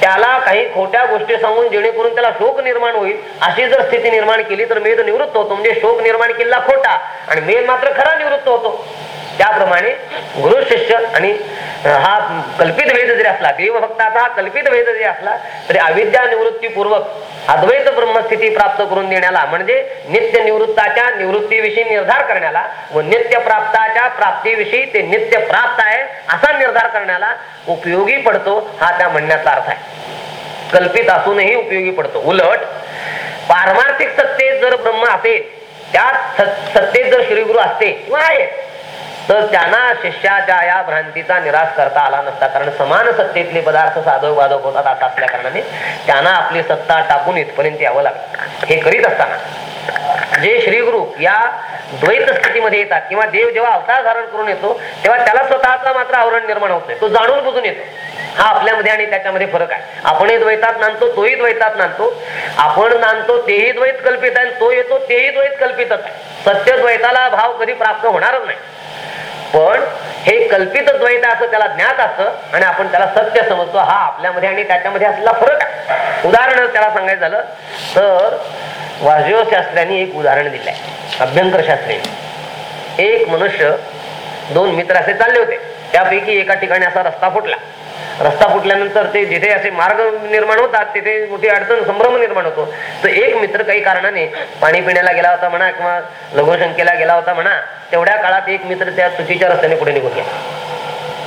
त्याला काही खोट्या गोष्टी सांगून जेणेकरून त्याला शोक निर्माण होईल. अशी जर स्थिती निर्माण केली तर मेद निवृत्त होतो. म्हणजे शोक निर्माण केलेला खोटा. आणि मेद मात्र खरा निवृत्त होतो. त्याप्रमाणे गुरु शिष्य आणि हा कल्पित भेद जरी असला देवभक्ताचा हा कल्पित भेद जरी असला तरी अविद्या निवृत्तीपूर्वक अद्वैत ब्रह्मस्थिती प्राप्त करून देण्याला म्हणजे नित्य निवृत्ताच्या निवृत्तीविषयी निर्धार करण्याला व नित्य प्राप्ताच्या प्राप्तीविषयी ते नित्य प्राप्त आहे असा निर्धार करण्याला उपयोगी पडतो हा त्या म्हणण्याचा अर्थ आहे. कल्पित असूनही उपयोगी पडतो. उलट पारमार्थिक सत्तेत जर ब्रह्म असेल त्यात सत्तेत जर श्रीगुरु असते किंवा आहेत तर त्यांना शिष्याच्या या भ्रांतीचा निराश करता आला नसता. कारण समान सत्तेतले पदार्थ साधव बाधव होतात आता असल्या कारणाने. त्यांना आपली सत्ता टाकून इथपर्यंत यावं लागलं हे करीत असताना जे श्री गुरु या द्वैत स्थितीमध्ये येतात किंवा देव जेव्हा अवतार धारण करून येतो तेव्हा त्याला स्वतःचा मात्र आवरण निर्माण होतोय. तो जाणून बुजून येतो. हा आपल्यामध्ये आणि त्याच्यामध्ये फरक आहे. आपणही द्वैतात नांदतो तोही द्वैतात नांदतो. आपण नांदतो तेही द्वैत कल्पित आहे आणि तो येतो तेही द्वैत कल्पितच आहे. सत्य द्वैताला भाव कधी प्राप्त होणारच नाही. पण हे कल्पित द्वैत असं त्याला ज्ञात असतं आणि आपण त्याला सत्य समजतो. हा आपल्यामध्ये आणि त्याच्यामध्ये असलेला फरक आहे. उदाहरण त्याला सांगायचं झालं तर वाजव शास्त्र्यांनी एक उदाहरण दिलंय. अभ्यंकर शास्त्री एक मनुष्य दोन मित्र असे चालले होते. त्यापैकी एका ठिकाणी असा रस्ता फुटला. रस्ता फुटल्यानंतर ते जिथे असे मार्ग निर्माण होतात तिथे मोठी अडचण संभ्रम निर्माण होतो. तर एक मित्र काही कारणाने पाणी पिण्याला गेला होता म्हणा किंवा लघुशंकेला गेला होता म्हणा तेवढ्या काळात एक मित्र त्या चुकीच्या रस्त्याने पुढे निघून गेला.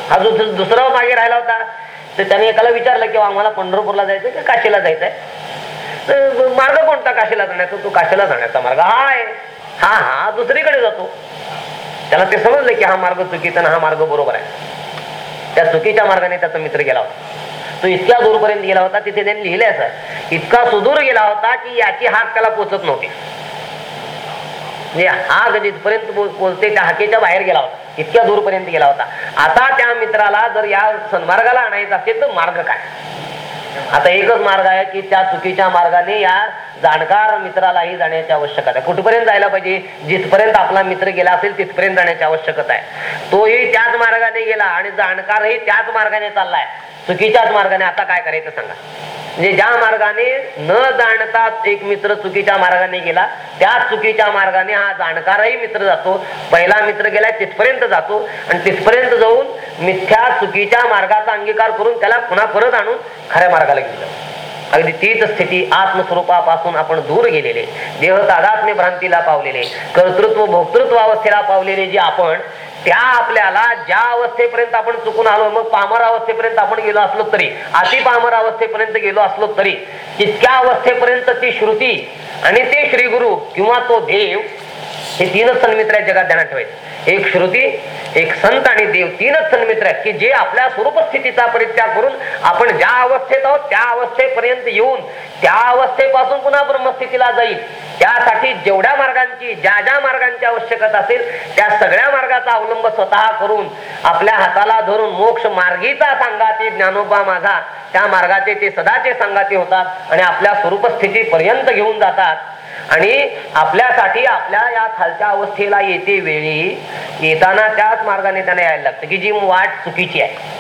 हा जो दुसरा मागे राहिला होता तर त्याने एकाला विचारलं की आम्हाला पंढरपूरला जायचंय की? काशीला जायचंय? तर मार्ग कोणता काशीला जाण्याचा? तो काशीला जाण्याचा मार्ग. हा आहे. हा हा दुसरीकडे जातो. त्याला ते समजलं की हा मार्ग चुकीचा हा मार्ग बरोबर आहे. त्या चुकीच्या मार्गाने त्याचा मित्र गेला होता. तो इतक्या दूरपर्यंत गेला होता तिथे त्यांनी लिहिले असं इतका सुदूर गेला होता की याची हाक त्याला पोचत नव्हती. म्हणजे हाक जिथपर्यंत पो- पोचते त्या हाकेच्या बाहेर गेला होता इतक्या दूरपर्यंत गेला होता. आता त्या मित्राला जर या सन्मार्गाला आणायचा असेल तर मार्ग काय? आता एकच मार्ग आहे की त्या चुकीच्या मार्गाने या जाणकार मित्रालाही जाण्याची आवश्यकता आहे. कुठपर्यंत जायला पाहिजे? जिथपर्यंत आपला मित्र गेला असेल तिथपर्यंत जाण्याची आवश्यकता आहे. तोही त्याच मार्गाने गेला आणि जाणकारही त्याच मार्गाने चाललाय. चुकीच्याच मार्गाने आता काय करायचं सांगा. म्हणजे ज्या मार्गाने न जाणता एक मित्र चुकीच्या मार्गाने गेला त्याच चुकीच्या मार्गाने हा जाणकारही मित्र जातो. पहिला मित्र गेला तिथपर्यंत जातो. आणि तिथपर्यंत जाऊन मिथ्या चुकीच्या मार्गाचा अंगीकार करून त्याला पुन्हा परत आणून खऱ्या मार्गाला गेलं अगदी तीच स्थिती आत्मस्वरूपापासून आपण दूर गेलेले देह तादात्म्य भ्रांतीला पावलेले कर्तृत्व भोक्तृत्व अवस्थेला पावलेले जे आपण त्या आपल्याला ज्या अवस्थेपर्यंत आपण चुकून आलो मग पामर अवस्थेपर्यंत आपण गेलो असलो तरी अति पामर अवस्थेपर्यंत गेलो असलो तरी तितक्या अवस्थेपर्यंत ती श्रुती आणि ते श्री गुरु किंवा तो देव हे तीनच सन्मित्र जगात ध्यानात ठेवायचे. एक श्रुती एक संत आणि देव तीनच सन्मित्र आहेत की जे आपल्या स्वरूप स्थितीचा परित्याग करून आपण ज्या अवस्थेत आहोत त्या अवस्थेपर्यंत येऊन त्या अवस्थेपासून पुन्हा ब्रह्मस्थितीला जाईल. त्यासाठी जेवढ्या मार्गांची ज्या ज्या मार्गांची आवश्यकता असेल त्या सगळ्या मार्गाचा अवलंब स्वतः करून आपल्या हाताला धरून मोक्ष मार्गीचा सांगाते ज्ञानोबा माझा. त्या मार्गाचे ते सदाचे सांगाते होतात आणि आपल्या स्वरूप स्थितीपर्यंत घेऊन जातात. आणि आपल्यासाठी आपल्या या खालच्या अवस्थेला येते वेळी येताना त्याच मार्गाने त्यांना यायला लागतं की जी वाट चुकीची आहे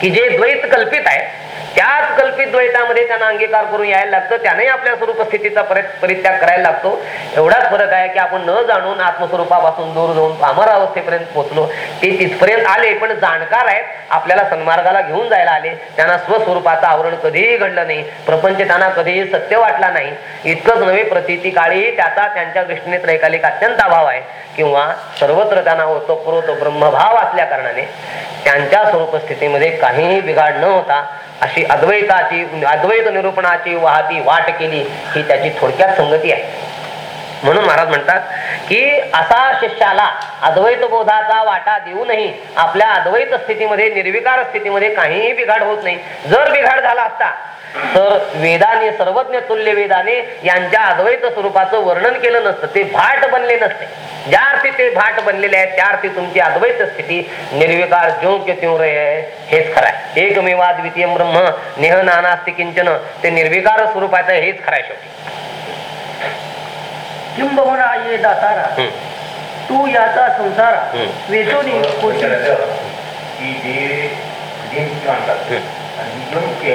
की जे द्वैत कल्पित आहे त्याच कल्पित द्वैतामध्ये त्यांना अंगीकार करून यायला लागतं. त्याने आपल्या स्वरूप स्थितीचा परत परित्याग करायला लागतो. एवढाच फरक आहे की आपण न जाणून आत्मस्वरूपापासून दूर जाऊन अमर अवस्थेपर्यंत पोहोचलो. ते तिथपर्यंत आले पण जाणकार आहेत आपल्याला सन्मार्गाला घेऊन जायला आले. त्यांना स्वस्वरूपाचं आवरण कधीही घडलं नाही. प्रपंच त्यांना कधीही सत्य वाटला नाही. इतकंच नव्हे प्रतिती काळी त्याचा त्यांच्या दृष्टीने त्रैकालिक अत्यंत अभाव आहे. किंवा सर्वत्र त्यांना ओतप्रोत ब्रह्मभाव असल्या कारणाने त्यांच्या स्वरूप स्थितीमध्ये काहीही बिघाड न होता अशी अद्वैताची अद्वैत निरूपणाची वाहती वाट केली ही त्याची थोडक्यात संगती आहे. म्हणून महाराज म्हणतात की असा शिष्याला अद्वैत बोधाचा वाटा देऊनही आपल्या अद्वैत स्थितीमध्ये निर्विकार स्थितीमध्ये काहीही बिघाड होत नाही. जर बिघाड झाला असता तर वेदाने सर्वज्ञ तुल्य वेदाने यांच्या अद्वैत स्वरूपाचं वर्णन केलं नसतं. ते भाट बनले नसते. ज्या अर्थी ते भाट बनलेले आहेत त्या अर्थी तुमची अद्वैत स्थिती निर्विकार ज्यो के त्यों रे आहे. हेच खरं आहे. एकमेवा द्वितीय ब्रह्म नेह नानास्ती किंचन ते निर्विकार स्वरूपाचं हेच खरं आहे शेवटी. किंबहुना ये दातारा. तू याचा संसारा. वेचोनी कोटी की जे भीमची म्हणतात हम्म. आणि भीमचे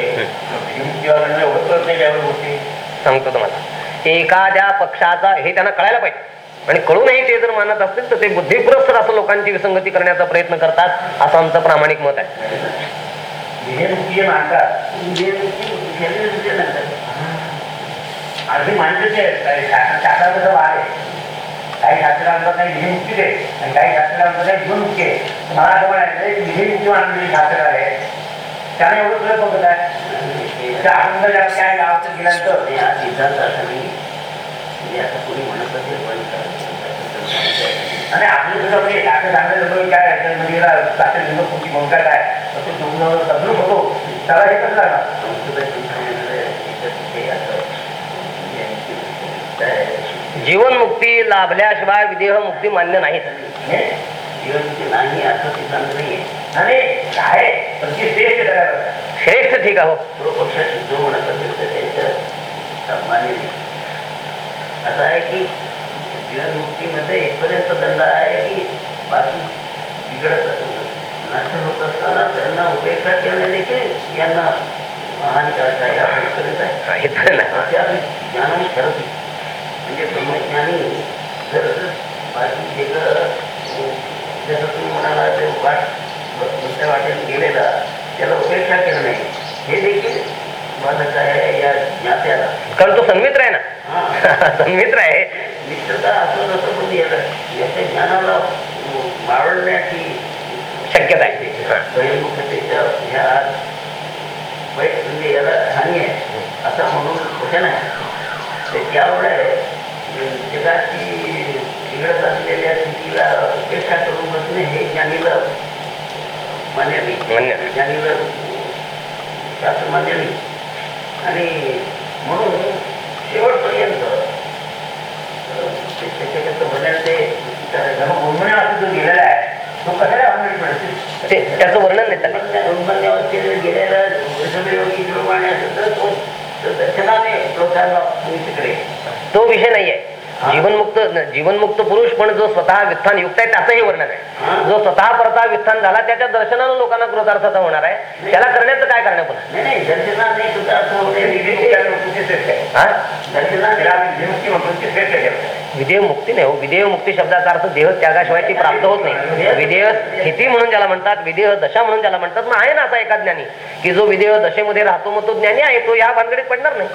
भीमची वाल्यांना एवढं कळत नाही त्यावर गोष्टी. सांगतो तुम्हाला. एखाद्या पक्षाचा हे त्यांना कळायला पाहिजे. आणि कळूनही ते जर मानत असतील तर ते बुद्धिपुरस्तर असं लोकांची विसंगती करण्याचा प्रयत्न करतात असं आमचं प्रामाणिक मत आहे. अगदी मानतेच आहे शास्त्राचं वाद आहे. काही शास्त्रांचा काही विधिमुक्ती आहे आणि काही शास्त्रांचा काही जीवनमुक्ती आहे. मला असं म्हणायचं विधिमुक्ती मानलेली शास्त्र आहे. त्याने एवढं तुला बघत आहे त्या आनंद काय गावाचं गेल्यानंतर या म्हणजे कोणी म्हणत असेल पण आणि आपलं म्हणजे सांगायचं काय आहे? म्हणजे भूमिका काय तद्रूप होतो. त्याला हे कसं लागणार जीवनमुक्ती लाभल्याशिवाय विदेह मुक्ती मान्य नाहीत जीवनमुक्ती नाही असं सिद्धांत नाहीये. आणि आहे पण ती श्रेष्ठ करायला पाहिजे. श्रेष्ठ ठीक आहे हो. पूर्वपक्ष शुद्ध म्हणत असेल तर त्यांचं सामान्य नाही. असं आहे की जीवनमुक्तीमध्ये इथपर्यंत दंड आहे की बाकी बिघडत असेल नष्ट होत असताना त्यांना उपेक्षा करणे देखील यांना हानिकारक आहे आपल्यापर्यंत आहे. हा, हे तर नाही. अशा ज्ञानाने खरंच आहे. म्हणजे ब्रह्मज्ञानी जर बाकी वेगळं जसं तुम्ही म्हणाला ते वाट दुसऱ्या वाटेने गेलेला त्याला उपेक्षा करणे हे देखील बाधक आहे या ज्ञात्याला. कारण तो सन्मित्र आहे ना? सन्मित्र आहे. मित्रता असं नसं पण याला याच्या ज्ञानाला मावळण्याची शक्यता आहे. बहिर्मुखतेच्या ह्या वाईट म्हणजे याला हानी आहे. असं म्हणून कुठे नाही. त्यामुळे जगाची बिघडत असलेल्या स्थितीला उपेक्षा करून बसणे हे नाही नाही. शास्त्र नाही आणि म्हणून शेवटपर्यंत ते जो गेलेला आहे तो कशाला ते त्याचं वर्णन नाही उन्मन्य गेलेला वृषभयोगी असेल तर तो दर्शनाने तिकडे तो विषय नाहीये. जीवनमुक्त जीवनमुक्त पुरुष पण जो स्वतः वित्थान युक्त आहे त्याचंही वर्णन आहे. जो स्वतः परता वित्थान झाला त्याच्या दर्शनानं लोकांना कृतार्थता होणार आहे. त्याला करण्याचं काय करण्या. हा. विधेय मुक्ती नाही हो. विधेय मुक्ती शब्दाचा अर्थ देह त्यागाशिवाय ती प्राप्त होत नाही. विधेय स्थिती म्हणून ज्याला म्हणतात विधेय दशा म्हणून ज्याला म्हणतात मग आहे ना असा एका ज्ञानी. की जो विधेय दशेमध्ये राहतो मग तो ज्ञानी आहे तो या भानगडीत पडणार नाही.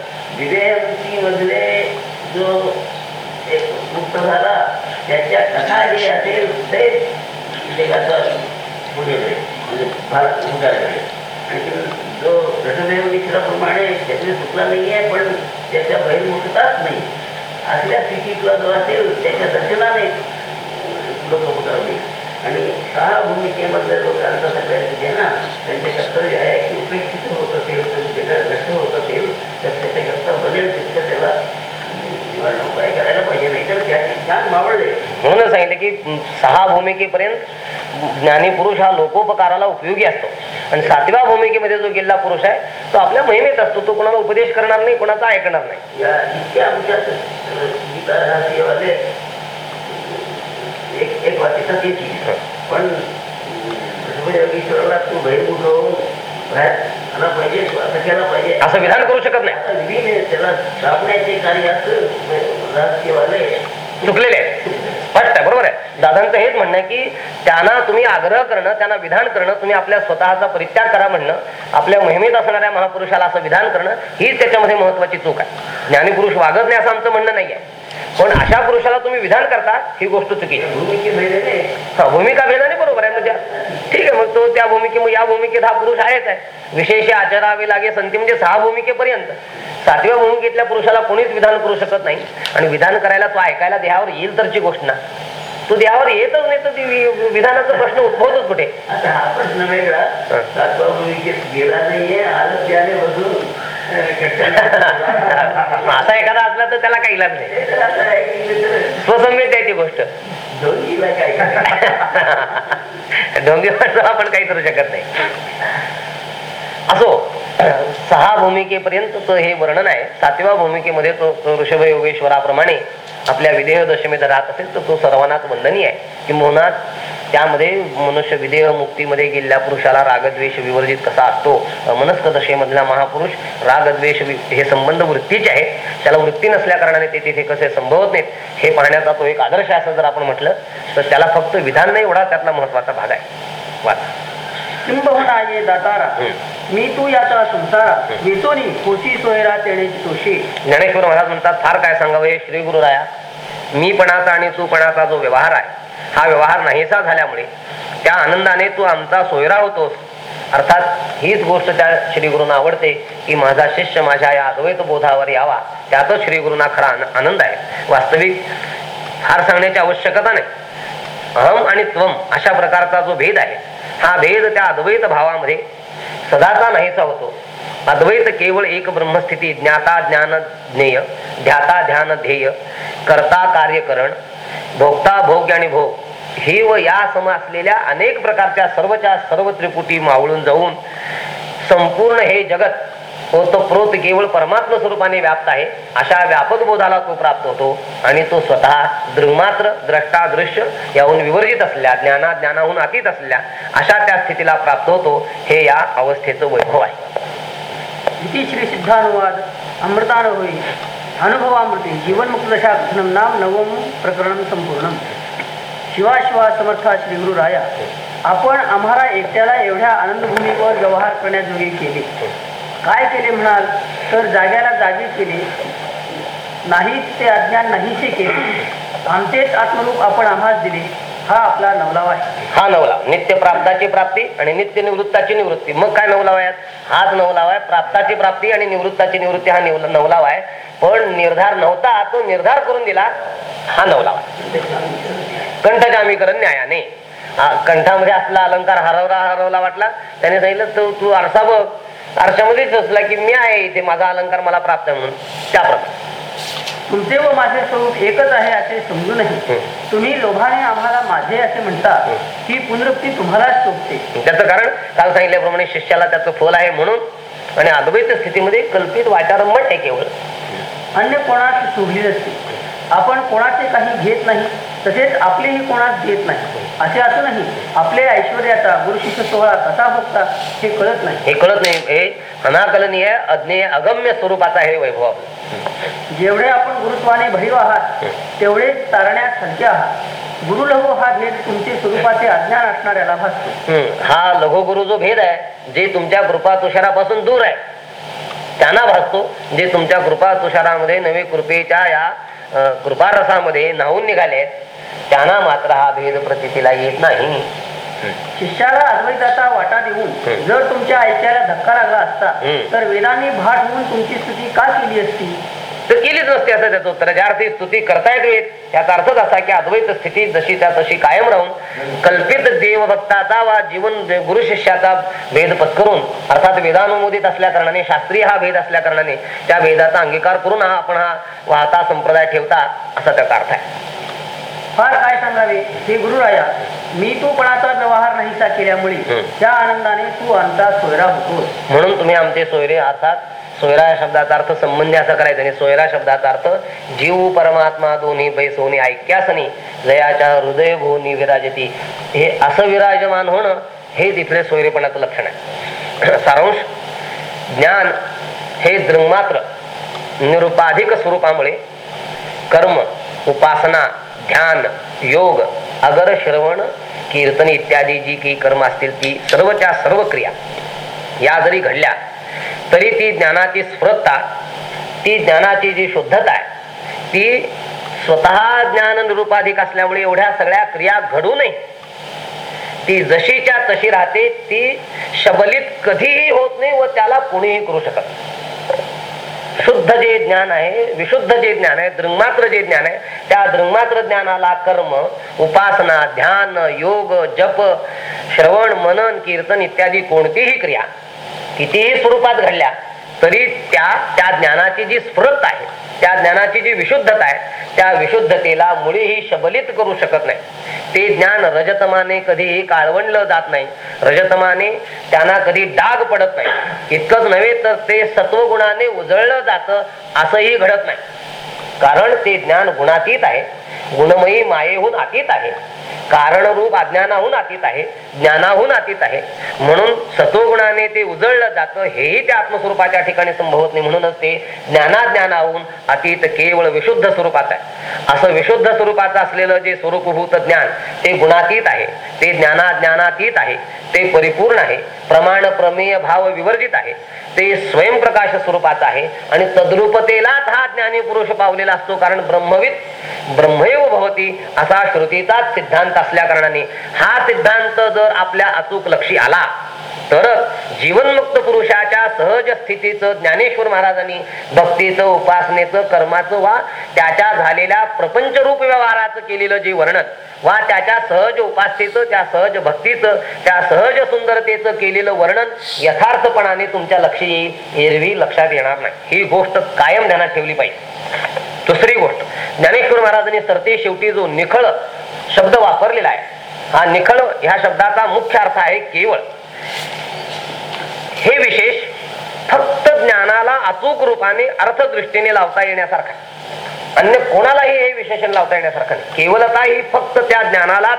मधले जो एक मुक्त झाला त्याच्या कथा जे असेल ते जगाचा पुढे जाईल. म्हणजे फार उदार जाईल. आणि जो रसदेव मित्राप्रमाणे त्याने सुटला नाहीये पण त्याच्या बहिर्मुखताच नाही असल्या स्थितीतला जो असेल त्याच्या दर्शनाने लोक उतरवले आणि सहा भूमिकेमधल्या लोकांचा सगळ्यांनी जे ना त्यांचे कर्तव्य आहे की उपेक्षित होत असेल त्यांचे नष्ट होत असेल तर त्याचे कर्तव्य बनेल तितकं त्याला निवडणूक करायला पाहिजे नाही तर त्याचे ज्ञान मावळले. म्हणून सांगितलं की सहा भूमिकेपर्यंत ज्ञानी पुरुष हा लोकोपकाराला उपयोगी असतो. आणि सातव्या भूमिकेमध्ये जो गेलेला पुरुष आहे तो आपल्या महिमेत असतो तो कोणाला उपदेश करणार नाही कोणाचा ऐकणार नाही. एक एक पण तू पाहिजे असं केला पाहिजे. असं विधान करू शकत नाही त्याला दाबण्याचे कार्य असं चुकलेले आहे स्पष्ट आहे बरोबर आहे. दादांचं हेच म्हणणं आहे की त्यांना तुम्ही आग्रह करणं त्यांना विधान करणं तुम्ही आपल्या स्वतःचा परित्याग करा म्हणणं आपल्या मोहिमेत असणाऱ्या महापुरुषाला असं विधान करणं हीच त्याच्यामध्ये महत्वाची चूक आहे. ज्ञानीपुरुष वागत नाही असं आमचं म्हणणं नाही आहे पण अशा पुरुषाला तुम्ही विधान करता ही गोष्ट आहे. भूमिके भेदने. हा भूमिका भेदाने बरोबर आहे म्हणजे. ठीक आहे मग तो त्या भूमिके या भूमिकेत हा पुरुष आहेच आहे. विशेष आचरावे लागे संती म्हणजे सहा भूमिकेपर्यंत. सातव्या भूमिकेतल्या पुरुषाला कोणीच विधान करू शकत नाही. आणि विधान करायला तो ऐकायला देहावर येईल तरची गोष्ट ना. तो देहावर येतच नाही तर ती विधानाचा प्रश्न उद्भवतच कुठे? हा प्रश्न वेगळा. सातवा भूमिकेत गेला नाहीये असा एखादा असला तर त्याला काही लाभ नाही. ते आहे ती गोष्ट. ढोंगी माणसं आपण काही करू शकत नाही. असो सहा भूमिकेपर्यंत हे वर्णन आहे. सातव्या भूमिकेमध्ये तो ऋषभ योगेश्वराप्रमाणे आपल्या विदेह दशमेत राहत असेल तर तो सर्वांनाच वंदनीय आहे. की म्हणूनच त्यामध्ये मनुष्य विधेय मुक्तीमध्ये गेलेल्या पुरुषाला रागद्वेष विवर्जित कसा असतो? मनस्क दशेमधला महापुरुष रागद्वेष हे संबंध वृत्तीचे आहे त्याला वृत्ती नसल्या कारणाने ते तिथे कसे संभवत नाहीत हे पाहण्याचा तो एक आदर्श आहे असं जर आपण म्हटलं तर त्याला फक्त विधान नाही एवढा त्यातला महत्त्वाचा भाग आहे. वाचा. किंबहुना ये दातारा मी तू याचा संसारा. वेचोनी कोशी सोयरा तेणेची तोशी. ज्ञानेश्वर महाराज म्हणतात फार काय सांगावं हे श्री गुरुराया? मीपणाचा आणि तूपणाचा जो व्यवहार आहे हा व्यवहार नाहीसा झाल्यामुळे त्या आनंदाने तू आमचा सोयरा होतोस. अर्थात हीच गोष्ट त्या श्री गुरुना आवडते की माझा शिष्य माझ्या या अद्वैत बोधावर यावा. त्यातच श्री गुरुना खरा आन- आनंद आहे. वास्तविक फार सांगण्याची आवश्यकता नाही. अहम आणि त्वम अशा प्रकारचा जो भेद आहे हा भेद त्या अद्वैत भावामध्ये सदाचा नाहीसा होतो. अद्वैत केवळ एक ब्रह्मस्थिती ज्ञाता ज्ञान ज्ञेय ध्याता ध्यान ध्येय करता कार्यकरण भोगता भोग्य आणि भोग हे व या सम असलेल्या अनेक प्रकारच्या सर्वच्या सर्व त्रिपुटी मावळून जाऊन संपूर्ण हे जगत हो, ओतप्रोत केवळ परमात्म स्वरूपाने व्याप्त आहे. अशा व्यापक बोधाला तो प्राप्त होतो आणि तो स्वतः दृमात्र द्रष्टा दृश्य याहून विवर्जित असल्या ज्ञाना ज्ञानाहून अतीत असल्या अशा त्या स्थितीला प्राप्त होतो हे या अवस्थेचं वैभव आहे. इति श्री सिद्धानुवाद अमृतान होई अनुभवामृती जीवनमुक्त दशा कथनम नाम नवम प्रकरण संपूर्ण शिवा शिवा समर्था श्री गुरु राया. आपण आम्हाला एकट्याला एवढ्या आनंदभूमीवर व्यवहार करण्याजोगे केले. काय केले म्हणाल? तर जाग्याला जागी केले. नाही ते अज्ञान नाहीसे केले. आमचेच आत्मरूप आपण आम्हास दिले. हा आपला नवलावा आहे. हा नवलाव नित्य प्राप्ताची प्राप्ती आणि नित्य निवृत्ताची निवृत्ती. मग काय नवलाव आहेत? हाच नवलाव आहे. प्राप्ताची प्राप्ती आणि निवृत्ताची निवृत्ती हा निवला- नवलाव आहे. पण निर्धार नव्हता. तो निर्धार करून दिला. हा नवलाव आहे. कंठजामीकरण न्यायाने. कंठामध्ये असला अलंकार हरवला हरवला वाटला. त्याने सांगितलं तू तू आरसा बघ. आरशामध्येच असला की मी आहे इथे माझा अलंकार मला प्राप्त आहे म्हणून. त्याप्रमाणे. तुमचे व माझे स्वरूप एकच आहे असे समजू नये. हम्म. तुम्ही लोभाने आम्हाला माझे असे म्हणता ही. पुनरुक्ती तुम्हालाच शोभते. त्याचं कारण काल सांगितल्याप्रमाणे शिष्याला त्याचं फल आहे म्हणून आणि अद्वैत स्थितीमध्ये कल्पित वाचारंभट आहे केवळ. अन्य कोणास शोभली नसते. आपण कोणाचे काही घेत नाही तसेच आपलेही कोणास घेत नाही. असे असूनही आपले ऐश्वर्याचा गुरुशिष्य सोहळा कसा भोगता हे कळत नाही. हे कळत नाही. हे अनाकलनीय अज्ञेय अगम्य स्वरूपाचा हे वैभव. आपलं जेवढे आपण गुरुत्वाने भरीव आहात तेवढेच तारण्यात हलके आहात. गुरुलहू हा भेद तुमचे स्वरूपाचे अज्ञान असणाऱ्याला भासतो. हा. लघुगुरु जो भेद आहे जे तुमच्या कृपा तुषारापासून दूर आहे त्यांना भासतो. जे तुमच्या कृपा तुषारामध्ये नवे कृपेच्या या कृपारसामध्ये नाहून निघाले त्यांना मात्र हा भेद प्रतीला येत नाही शिष्याला अद्वैताचा वाटा देऊन. जर तुमच्या ऐक्याला धक्का लागला असता. तर वेदांनी भाट होऊन तुमची स्तुती का केली असती तर केलीच नसते असं त्याचं उत्तर. ज्या अर्थी स्तुती करता येते याचा अर्थच असा की अद्वैत स्थिती जशी त्या तशी कायम राहून कल्पित देवभक्ताचा वा जीवन गुरु शिष्याचा भेद पत्करून अर्थात वेदानुमोदित असल्या कारणाने शास्त्रीय हा भेद असल्या कारणाने त्या भेदाचा अंगीकार करून हा आपण हा वाहता संप्रदाय ठेवता असा त्याचा अर्थ आहे. फार काय सांगावे? हे गुरुराया मी तू पणाचा व्यवहार नाहीसा केल्यामुळे. त्या आनंदाने तू आमचा सोयरा होतोस. म्हणून तुम्ही आमचे सोयरे अर्थात सोयरा या शब्दाचा अर्थ संबंधी असा करायचा आणि सोयरा शब्दाचा अर्थ जीव परमात्मा दोन्ही बैसोनी ऐक्यासनी जयाच्या हृदय भोवनी विराजती. हे असं विराजमान होणं हे तिथले सोयरेपणाचं लक्षण आहे. सारांश. ज्ञान हे दृंगमात्र निरुपाधिक स्वरूपामुळे कर्म उपासना ध्यान योग अगर श्रवण कीर्तन इत्यादी जी काही कर्म असतील ती सर्वच्या सर्व क्रिया या जरी घडल्या तरी ती ज्ञानाची स्फुरता ती ज्ञानाची जी शुद्धता आहे ती स्वतः ज्ञान निरुपाधिक असल्यामुळे एवढ्या सगळ्या क्रिया घडू नये. ती जशीच्या तशी राहते ती शबलित कधीही होत नाही व त्याला कोणीही करू शकत शुद्ध जे ज्ञान आहे विशुद्ध जे ज्ञान आहे दृंगमात्र जे ज्ञान आहे त्या दृंगमात्र ज्ञानाला कर्म उपासना ध्यान योग जप श्रवण मनन कीर्तन इत्यादी कोणतीही क्रिया कितीही स्वरूपात घडल्या तरी त्या त्या ज्ञानाची जी स्फुरत आहे त्या ज्ञानाची जी विशुद्धता आहे त्या विशुद्धतेला मुळीही शबलित करू शकत नाही. ते ज्ञान रजतमाने कधीही काळवंडलं जात नाही. रजतमाने त्यांना कधी डाग पडत नाही. इतकंच नव्हे तर ते सत्वगुणाने उजळलं जातं असंही घडत नाही. कारण ते ज्ञान गुणातीत आहे. गुणमयी मायेहून अतीत आहे. कारण रूप अज्ञानाहून अतीत आहे ज्ञानाहून अतीत आहे. म्हणून सतोगुणाने ते उजळलं जातं हेही त्या आत्मस्वरूपाच्या ठिकाणी संभवत नाही. म्हणूनच ते ज्ञानाज्ञानाहून अतीत केवळ विशुद्ध स्वरूपात आहे. असं विशुद्ध स्वरूपाचं असलेलं जे स्वरूपभूत ज्ञान ते गुणातीत आहे. ते ज्ञानाज्ञानातीत आहे. ते परिपूर्ण आहे. प्रमाण प्रमेय भाव विवर्जित आहे. ते स्वयंप्रकाश स्वरूपाचं आहे. आणि तद्रुपतेलाच हा ज्ञानी पुरुष पावलेला असतो. कारण ब्रह्मविद ब्रह्मवित ब्रह्मैव भवती असा श्रुतीचाच सिद्धांत असल्या कारणाने हा सिद्धांत जर आपल्या अचूक लक्षी आला तर जीवनमुक्त पुरुषाच्या सहज स्थितीचं ज्ञानेश्वर महाराजांनी भक्तीचं उपासनेचं कर्माचं वा त्याच्या झालेल्या प्रपंचरूप व्यवहाराचं केलेलं जे वर्णन वा त्याच्या सहज उपासनेचं त्या सहज भक्तीचं त्या सहज सुंदरतेचं केलेलं वर्णन यथार्थपणाने तुमच्या लक्षी येईल एरवी लक्षात येणार नाही. ही गोष्ट कायम ध्यानात ठेवली पाहिजे. दुसरी गोष्ट ज्ञानेश्वर महाराजांनी सरते शेवटी जो निखळ शब्द वापरलेला आहे हा निखळ ह्या शब्दाचा मुख्य अर्थ आहे केवळ. हे विशेष फक्त ज्ञानाला अचूक रूपाने अर्थदृष्टीने लावता येण्यासारखा अन्य कोणालाही हे विशेषण लावता येण्यासारखं नाही. केवलता ही फक्त त्या ज्ञानाला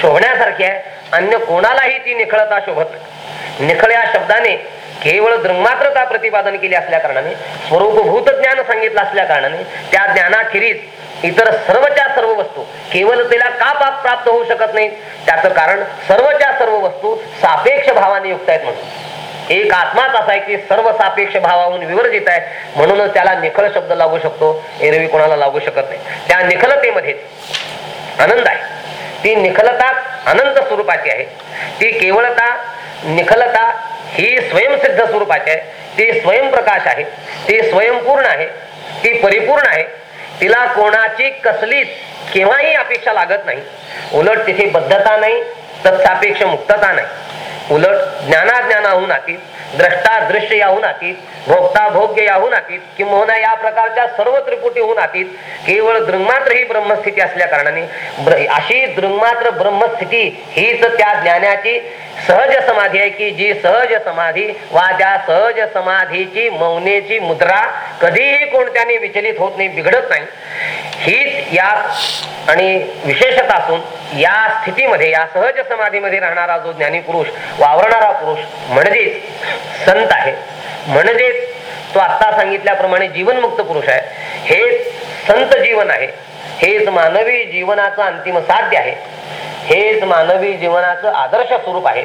शोभण्यासारखी आहे अन्य कोणालाही ती निखळता शोभत निखळ या शब्दाने केवळ ब्रह्मात्रता प्रतिपादन केली असल्या कारणाने स्वरूपभूत ज्ञान सांगितलं असल्या कारणाने त्या ज्ञानाखेरीज इतर सर्वच्या सर्व वस्तू केवलतेला का पाप प्राप्त होऊ शकत नाही त्याचं कारण सर्वच्या सर्व वस्तू सापेक्ष भावाने युक्त आहेत म्हणून. एक आत्माच असा आहे की सर्व सापेक्ष भावाहून विवर्जित आहे म्हणूनच त्याला निखळ शब्द लागू शकतो एरवी कोणाला लागू शकत नाही. त्या निखलतेमध्ये आनंद आहे. ती निखलता अनंत स्वरूपाची आहे. ती केवळता निखलता ही स्वयंसिद्ध स्वरूपाची आहे. ती स्वयंप्रकाश आहे ती स्वयंपूर्ण आहे ती परिपूर्ण आहे. तिला कोणाची कसलीच केव्हाही अपेक्षा लागत नाही. उलट तिथे बद्धता नाही तत्सापेक्ष मुक्तता नाही. उलट ज्ञानाज्ञानाहून आतीत द्रष्टा दृश्य याहून आतीत भोगता भोग्य याहून आतीत किंबहुना या प्रकारच्या सर्व त्रिपुटीहून आतीत केवळ दृंगमात्र ही ब्रह्मस्थिती असल्या कारणाने अशी दृंगमात्र ब्रह्मस्थिती हीच त्या ज्ञानाची सहज समाधी आहे की जी सहज समाधी वा त्या सहज समाधीची मौनेची मुद्रा कधीही कोणत्याने विचलित होत नाही बिघडत नाही. हीच या आणि विशेषता असून या स्थितीमध्ये या सहज समाधीमध्ये राहणारा जो ज्ञानी पुरुष वावरणारा पुरुष म्हणजेच संत आहे. म्हणजेच तो आत्ता सांगितल्याप्रमाणे जीवनमुक्त पुरुष आहे. हे संत जीवन आहे. हेच मानवी जीवनाचं अंतिम साध्य आहे. हेच मानवी जीवनाचं आदर्श स्वरूप आहे.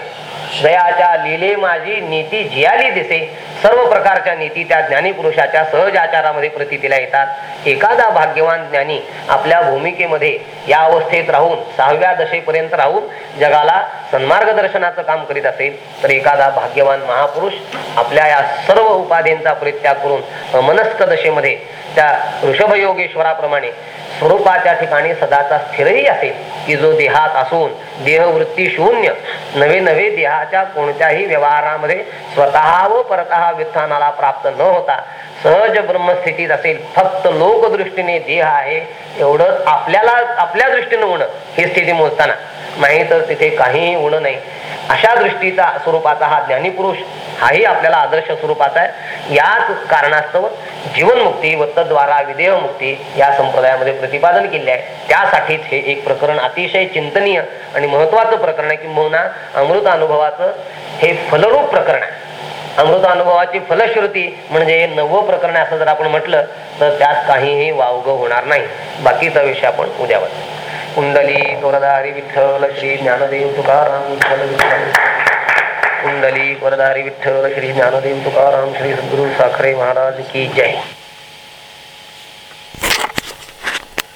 दयाच्या लिले माझी नीती जियाली दिसे. सर्व प्रकारच्या नीती त्या ज्ञानी पुरुषाच्या सहज आचारामध्ये प्रतीतीला येतात. एखादा भाग्यवान ज्ञानी आपल्या भूमिकेमध्ये या अवस्थेत राहून सहाव्या दशेपर्यंत राहून जगाला सन्मार्गदर्शनाचं काम करीत असेल तर एखादा भाग्यवान महापुरुष आपल्या या सर्व उपाधींचा परित्याग करून मनस्क दशेमध्ये त्या ऋषभयोगेश्वराप्रमाणे स्वरूपाच्या ठिकाणी सदाचा स्थिरही असेल की जो देहात असून देहवृत्ती शून्य नवे नवे स्वतःच्या कोणत्याही व्यवहारामध्ये स्वतः व परतः वित्थानाला प्राप्त न होता सहज ब्रह्मस्थितीत असेल. फक्त लोकदृष्टीने देह आहे एवढं आपल्याला आपल्या दृष्टीने होणं ही स्थिती मोजताना. नाही तर तिथे काहीही उणं नाही. अशा दृष्टीचा स्वरूपाचा हा ज्ञानीपुरुष हाही आपल्याला आदर्श स्वरूपाचा आहे. याच कारणास्तव जीवनमुक्ती व तद्वारा विदेहमुक्ती या संप्रदायामध्ये प्रतिपादन केले आहे. त्यासाठीच हे एक प्रकरण अतिशय चिंतनीय आणि महत्वाचं प्रकरण आहे किंबहुना अमृत अनुभवाचं हे फलरूप प्रकरण आहे. अमृत अनुभवाची फलश्रुती म्हणजे नवं प्रकरण असं जर आपण म्हटलं तर त्यात काहीही वावग होणार नाही. बाकीचा विषय आपण उद्यावर कुंडली वरदारी विठ्ठल श्री ज्ञानदेव तुकाराम विठ्ठल विठ्ठल. कुंडली वरदारी विठ्ठल श्री ज्ञानदेव तुकाराम श्री सद्गुरु साखरे महाराज की जय.